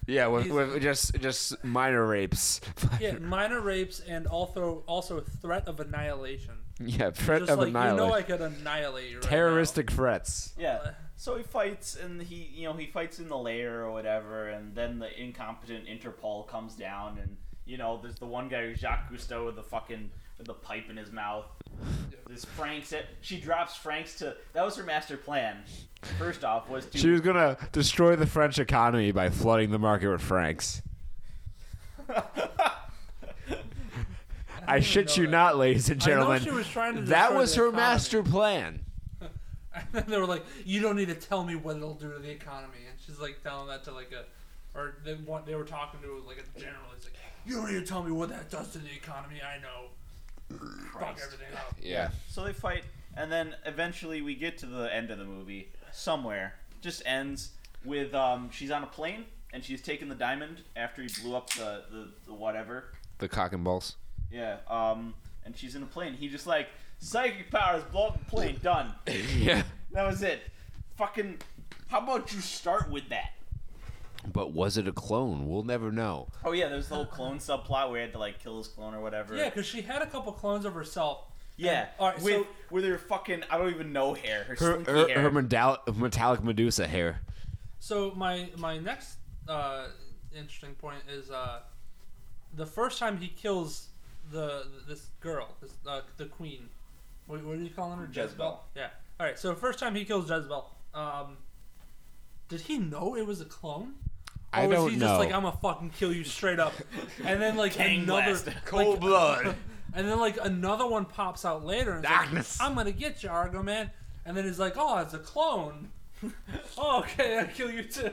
Speaker 1: Yeah, with, with just just minor rapes.
Speaker 3: Yeah, minor rapes and also also threat of annihilation.
Speaker 1: yeah, threat
Speaker 3: Just
Speaker 1: of
Speaker 3: like
Speaker 1: annihilation.
Speaker 3: you know I could annihilate you. Right
Speaker 1: Terroristic threats.
Speaker 2: yeah. So he fights, and he, you know, he fights in the lair or whatever, and then the incompetent Interpol comes down, and you know, there's the one guy, Jacques Cousteau, with the fucking with the pipe in his mouth. This Frank's it. She drops Frank's to. That was her master plan. First off, was to
Speaker 1: She was gonna destroy the French economy by flooding the market with francs. I
Speaker 3: didn't
Speaker 1: shit you
Speaker 3: that.
Speaker 1: not, ladies and
Speaker 3: I know
Speaker 1: gentlemen.
Speaker 3: she was trying to
Speaker 1: that
Speaker 3: destroy
Speaker 1: was
Speaker 3: the
Speaker 1: her
Speaker 3: economy.
Speaker 1: master plan.
Speaker 3: And then they were like, "You don't need to tell me what it'll do to the economy." And she's like telling that to like a, or they want they were talking to like a general. It's like, "You don't need to tell me what that does to the economy. I know. Fuck everything up."
Speaker 1: Yeah.
Speaker 2: So they fight, and then eventually we get to the end of the movie somewhere. Just ends with um, she's on a plane and she's taking the diamond after he blew up the, the, the whatever.
Speaker 1: The cock and balls.
Speaker 2: Yeah. Um, and she's in a plane. He just like psychic powers blow up the plane. Done.
Speaker 1: yeah.
Speaker 2: That was it. Fucking. How about you start with that?
Speaker 1: But was it a clone? We'll never know.
Speaker 2: Oh yeah, there's the whole clone subplot where he had to like kill his clone or whatever.
Speaker 3: Yeah, because she had a couple clones of herself.
Speaker 2: Yeah.
Speaker 3: All right,
Speaker 2: with
Speaker 3: so-
Speaker 2: with her fucking I don't even know hair. Her,
Speaker 1: Her her,
Speaker 2: hair.
Speaker 1: her metallic, metallic Medusa hair.
Speaker 3: So my my next uh, interesting point is uh, the first time he kills the this girl, this, uh, the queen. What, what are you calling her?
Speaker 2: Jezebel.
Speaker 3: Yeah. All right. So first time he kills Jezebel. Um, did he know it was a clone?
Speaker 1: I oh,
Speaker 3: or was
Speaker 1: don't
Speaker 3: he
Speaker 1: know.
Speaker 3: just like I'm gonna fucking kill you straight up, and then like
Speaker 2: Gang
Speaker 3: another
Speaker 2: blast.
Speaker 1: Cold
Speaker 3: like-
Speaker 1: blood.
Speaker 3: and then like another one pops out later and it's like,
Speaker 1: Darkness.
Speaker 3: I'm gonna get you, Argo man. And then he's like, oh, it's a clone. oh, okay, I kill you too.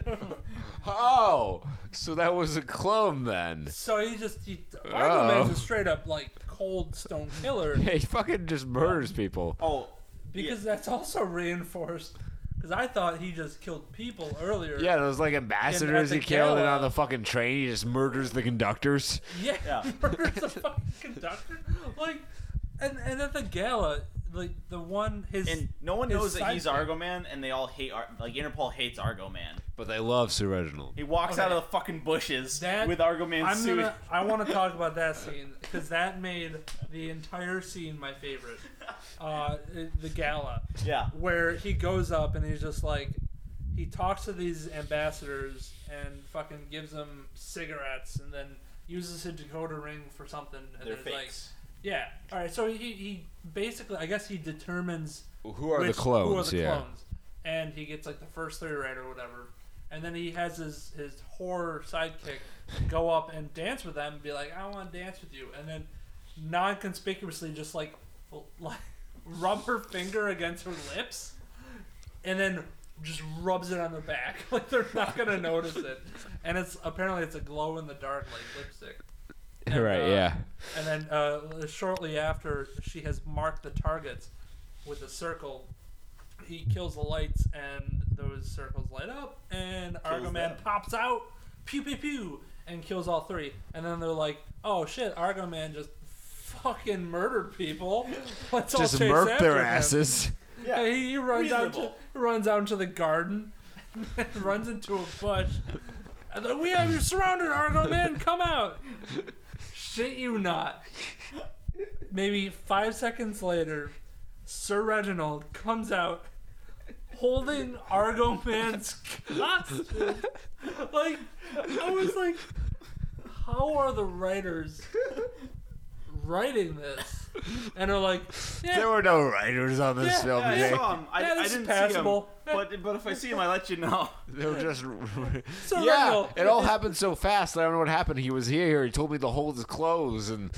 Speaker 1: Oh, so that was a clone then.
Speaker 3: so he just he, Argo Man's
Speaker 1: Oh.
Speaker 3: a straight up like cold stone killer
Speaker 1: Yeah, he fucking just murders people.
Speaker 2: Oh,
Speaker 3: because that's also reinforced. Because I thought he just killed people earlier.
Speaker 1: Yeah, those like ambassadors he killed and on the fucking train he just murders the conductors.
Speaker 3: Yeah,
Speaker 2: Yeah.
Speaker 3: murders the fucking conductor. Like, and and at the gala, like the one his
Speaker 2: and no one knows that he's Argo Man, and they all hate Ar- like Interpol hates Argo Man.
Speaker 1: But they love Sir Reginald.
Speaker 2: He walks
Speaker 3: Okay.
Speaker 2: out of the fucking bushes
Speaker 3: That-
Speaker 2: with Argo Man's
Speaker 3: I'm
Speaker 2: suit.
Speaker 3: gonna. I want to talk about that scene because that made the entire scene my favorite. Uh, the gala
Speaker 2: Yeah.
Speaker 3: where he goes up and he's just like, he talks to these ambassadors and fucking gives them cigarettes and then uses his Dakota ring for something. And
Speaker 2: They're
Speaker 3: then it's like,
Speaker 2: fakes.
Speaker 3: yeah. All right. So he he basically, I guess he determines
Speaker 1: Who are
Speaker 3: which-
Speaker 1: the clones?
Speaker 3: Who are the
Speaker 1: yeah.
Speaker 3: clones? And he gets like the first three right or whatever. And then he has his his horror sidekick go up and dance with them and be like, I want to dance with you. And then non conspicuously just like like rub her finger against her lips and then just rubs it on their back. Like they're not gonna notice it. And it's apparently it's a glow in the dark like lipstick. And,
Speaker 1: right,
Speaker 3: uh,
Speaker 1: yeah.
Speaker 3: And then uh, shortly after, she has marked the targets with a circle. He kills the lights, and those circles light up, and Argo Man pops out, pew pew pew, and kills all three. And then they're like, "Oh shit, Argo Man just fucking murdered people. Let's all
Speaker 1: Just
Speaker 3: chase
Speaker 1: murk
Speaker 3: after
Speaker 1: their
Speaker 3: him."
Speaker 1: asses.
Speaker 2: Yeah.
Speaker 3: And he, he runs out to
Speaker 2: Reasonable.
Speaker 3: runs out into the garden, and runs into a bush. And then, we have you surrounded, Argo Man. Come out. Shit you not. Maybe five seconds later, Sir Reginald comes out holding Argo Man's costume. Like, I was like, how are the writers writing this? And they're like, yeah,
Speaker 1: There were no writers on this
Speaker 3: Yeah,
Speaker 1: film
Speaker 2: Yeah, I
Speaker 1: today.
Speaker 2: saw him. I,
Speaker 3: Yeah,
Speaker 2: I
Speaker 3: this is
Speaker 2: didn't
Speaker 3: passable.
Speaker 2: see him, but but if I see him, I let you know.
Speaker 1: They were just.
Speaker 3: So
Speaker 1: yeah,
Speaker 3: Reginald-
Speaker 1: it all happened so fast. I don't know what happened. He was here. He told me to hold his clothes, and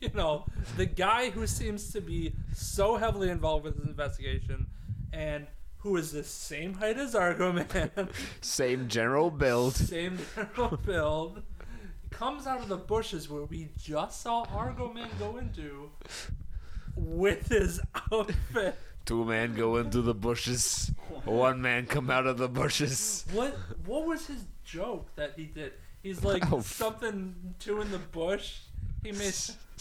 Speaker 3: you know, the guy who seems to be so heavily involved with this investigation and who is the same height as Argo Man,
Speaker 1: same general build.
Speaker 3: same general build, comes out of the bushes where we just saw Argo Man go into with his outfit.
Speaker 1: Two men go into the bushes. One man come out of the bushes.
Speaker 3: What what was his joke that he did? He's like
Speaker 1: Oh.
Speaker 3: something two in the bush. He made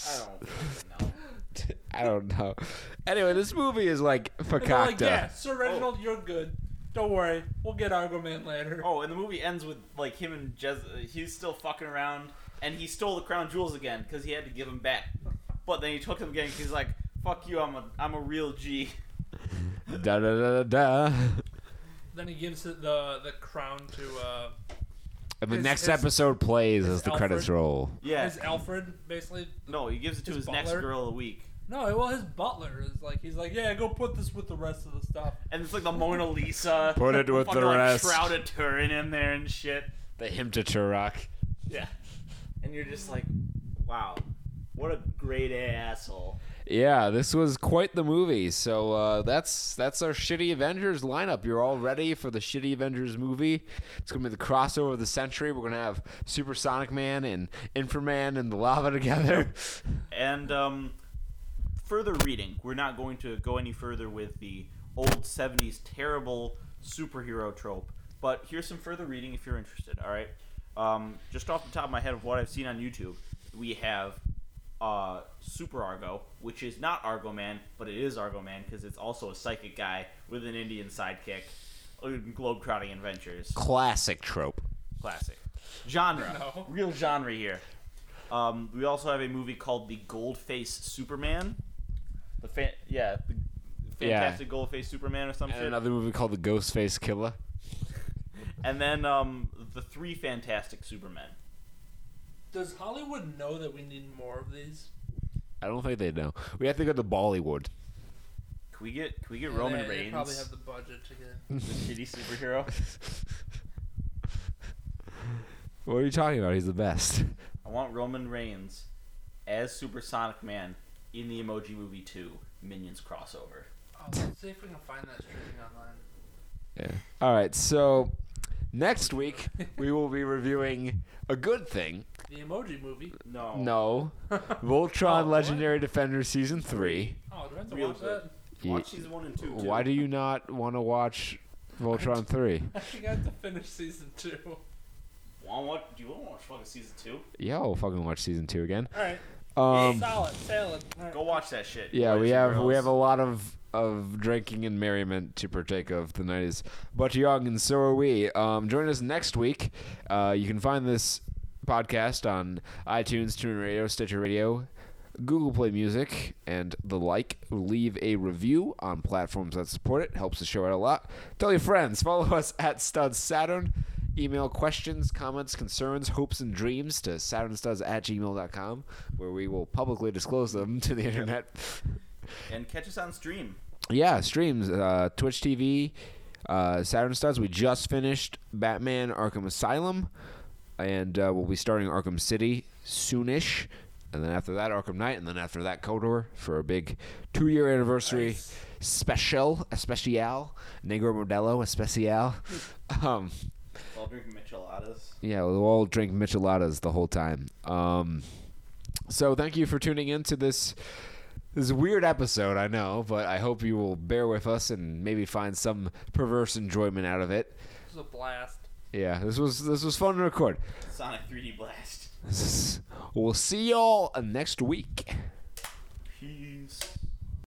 Speaker 2: I don't know.
Speaker 1: I don't know. Anyway, this movie is like
Speaker 3: and they're
Speaker 1: fakakta.
Speaker 3: like, yeah, Sir Reginald, you're good. Don't worry, we'll get Argo Man later.
Speaker 2: Oh, and the movie ends with like him and Jez. He's still fucking around, and he stole the crown jewels again because he had to give them back. But then he took them again. 'cause he's like, "Fuck you, I'm a I'm a real G."
Speaker 1: Da da da da da.
Speaker 3: Then he gives it the the crown to uh,
Speaker 1: And the
Speaker 3: His-
Speaker 1: next
Speaker 3: his-
Speaker 1: episode plays as the
Speaker 3: Alfred.
Speaker 1: credits roll.
Speaker 2: Yeah.
Speaker 3: his Alfred, basically.
Speaker 2: No, he gives it to
Speaker 3: His
Speaker 2: his, next girl of the week,
Speaker 3: No, well, his butler is like he's like, yeah, go put this with the rest of the stuff.
Speaker 2: and it's like the Mona Lisa.
Speaker 1: Put it with the
Speaker 2: fucking, like,
Speaker 1: rest.
Speaker 2: Shroud of Turin in there and shit.
Speaker 1: The hymn to Turok.
Speaker 2: Yeah. And you're just like, wow, what a great asshole.
Speaker 1: Yeah, this was quite the movie. So uh, that's that's our shitty Avengers lineup. You're all ready for the shitty Avengers movie. It's gonna be the crossover of the century. We're gonna have Supersonic Man and Inframan and the lava together.
Speaker 2: And um, further reading, we're not going to go any further with the old 70s terrible superhero trope. But here's some further reading if you're interested, all right? Um, just off the top of my head of what I've seen on YouTube, we have uh, Super Argo, which is not Argo Man, but it is Argo Man because it's also a psychic guy with an Indian sidekick. Globetrotting adventures.
Speaker 1: Classic trope.
Speaker 2: Classic. Genre.
Speaker 3: No.
Speaker 2: Real genre here. Um, we also have a movie called The Goldface Superman. The fan, yeah, the
Speaker 1: Yeah.
Speaker 2: Fantastic Goldface Superman or some
Speaker 1: And
Speaker 2: shit.
Speaker 1: another movie called The Ghostface Killer.
Speaker 2: And then um, the Three Fantastic Supermen.
Speaker 3: Does Hollywood know that we need more of these?
Speaker 1: I don't think they know. We have to go to Bollywood.
Speaker 2: Can we get can we get
Speaker 3: Yeah,
Speaker 2: Roman
Speaker 3: they, they
Speaker 2: Reigns,
Speaker 3: probably have the budget to get.
Speaker 2: the shitty superhero?
Speaker 1: What are you talking about? He's the best.
Speaker 2: I want Roman Reigns as Supersonic Man in the Emoji Movie 2 Minions crossover.
Speaker 3: Oh, let's see if we can find that streaming online.
Speaker 1: Yeah. All right. So next week we will be reviewing a good thing.
Speaker 3: The Emoji Movie.
Speaker 2: No.
Speaker 1: No,
Speaker 3: Oh,
Speaker 1: Voltron
Speaker 3: what?
Speaker 1: Legendary Defender season three.
Speaker 3: Oh, do I have to
Speaker 2: Real
Speaker 3: watch
Speaker 2: good.
Speaker 3: that?
Speaker 2: Watch season one and two. Too.
Speaker 1: Why do you not want to watch Voltron three?
Speaker 3: I think I have to finish season two.
Speaker 2: Want what? Do you want to watch fucking season two?
Speaker 1: Yeah, we'll fucking watch season two again.
Speaker 3: All right.
Speaker 1: Um,
Speaker 3: Solid. Salad. All right.
Speaker 2: Go watch that shit.
Speaker 1: yeah,
Speaker 2: boys
Speaker 1: we
Speaker 2: and
Speaker 1: have we have a lot of of drinking and merriment to partake of the night is but young and so are we. Um, join us next week. Uh, you can find this podcast on iTunes, TuneIn Radio, Stitcher Radio, Google Play Music, and the like. Leave a review on platforms that support it. Helps the show out a lot. Tell your friends. Follow us at Stud Saturn. Email questions, comments, concerns, hopes, and dreams to saturnstuds at gmail.com, where we will publicly disclose them to the internet.
Speaker 2: And catch us on stream.
Speaker 1: Yeah, streams, uh, Twitch TV, uh, Saturn Studs. We just finished Batman Arkham Asylum, and uh, we'll be starting Arkham City soonish. And then after that, Arkham Knight, and then after that, KOTOR for a big two year anniversary
Speaker 2: Nice.
Speaker 1: special, especial, Negro Modelo especial. um,
Speaker 2: While drinking micheladas.
Speaker 1: yeah, we'll all drink micheladas the whole time. Um, so thank you for tuning in to this this weird episode, I know, but I hope you will bear with us and maybe find some perverse enjoyment out of it.
Speaker 3: This was a blast.
Speaker 1: Yeah, this was this was fun to record.
Speaker 2: Sonic 3D Blast.
Speaker 1: We'll see y'all next week.
Speaker 2: Peace.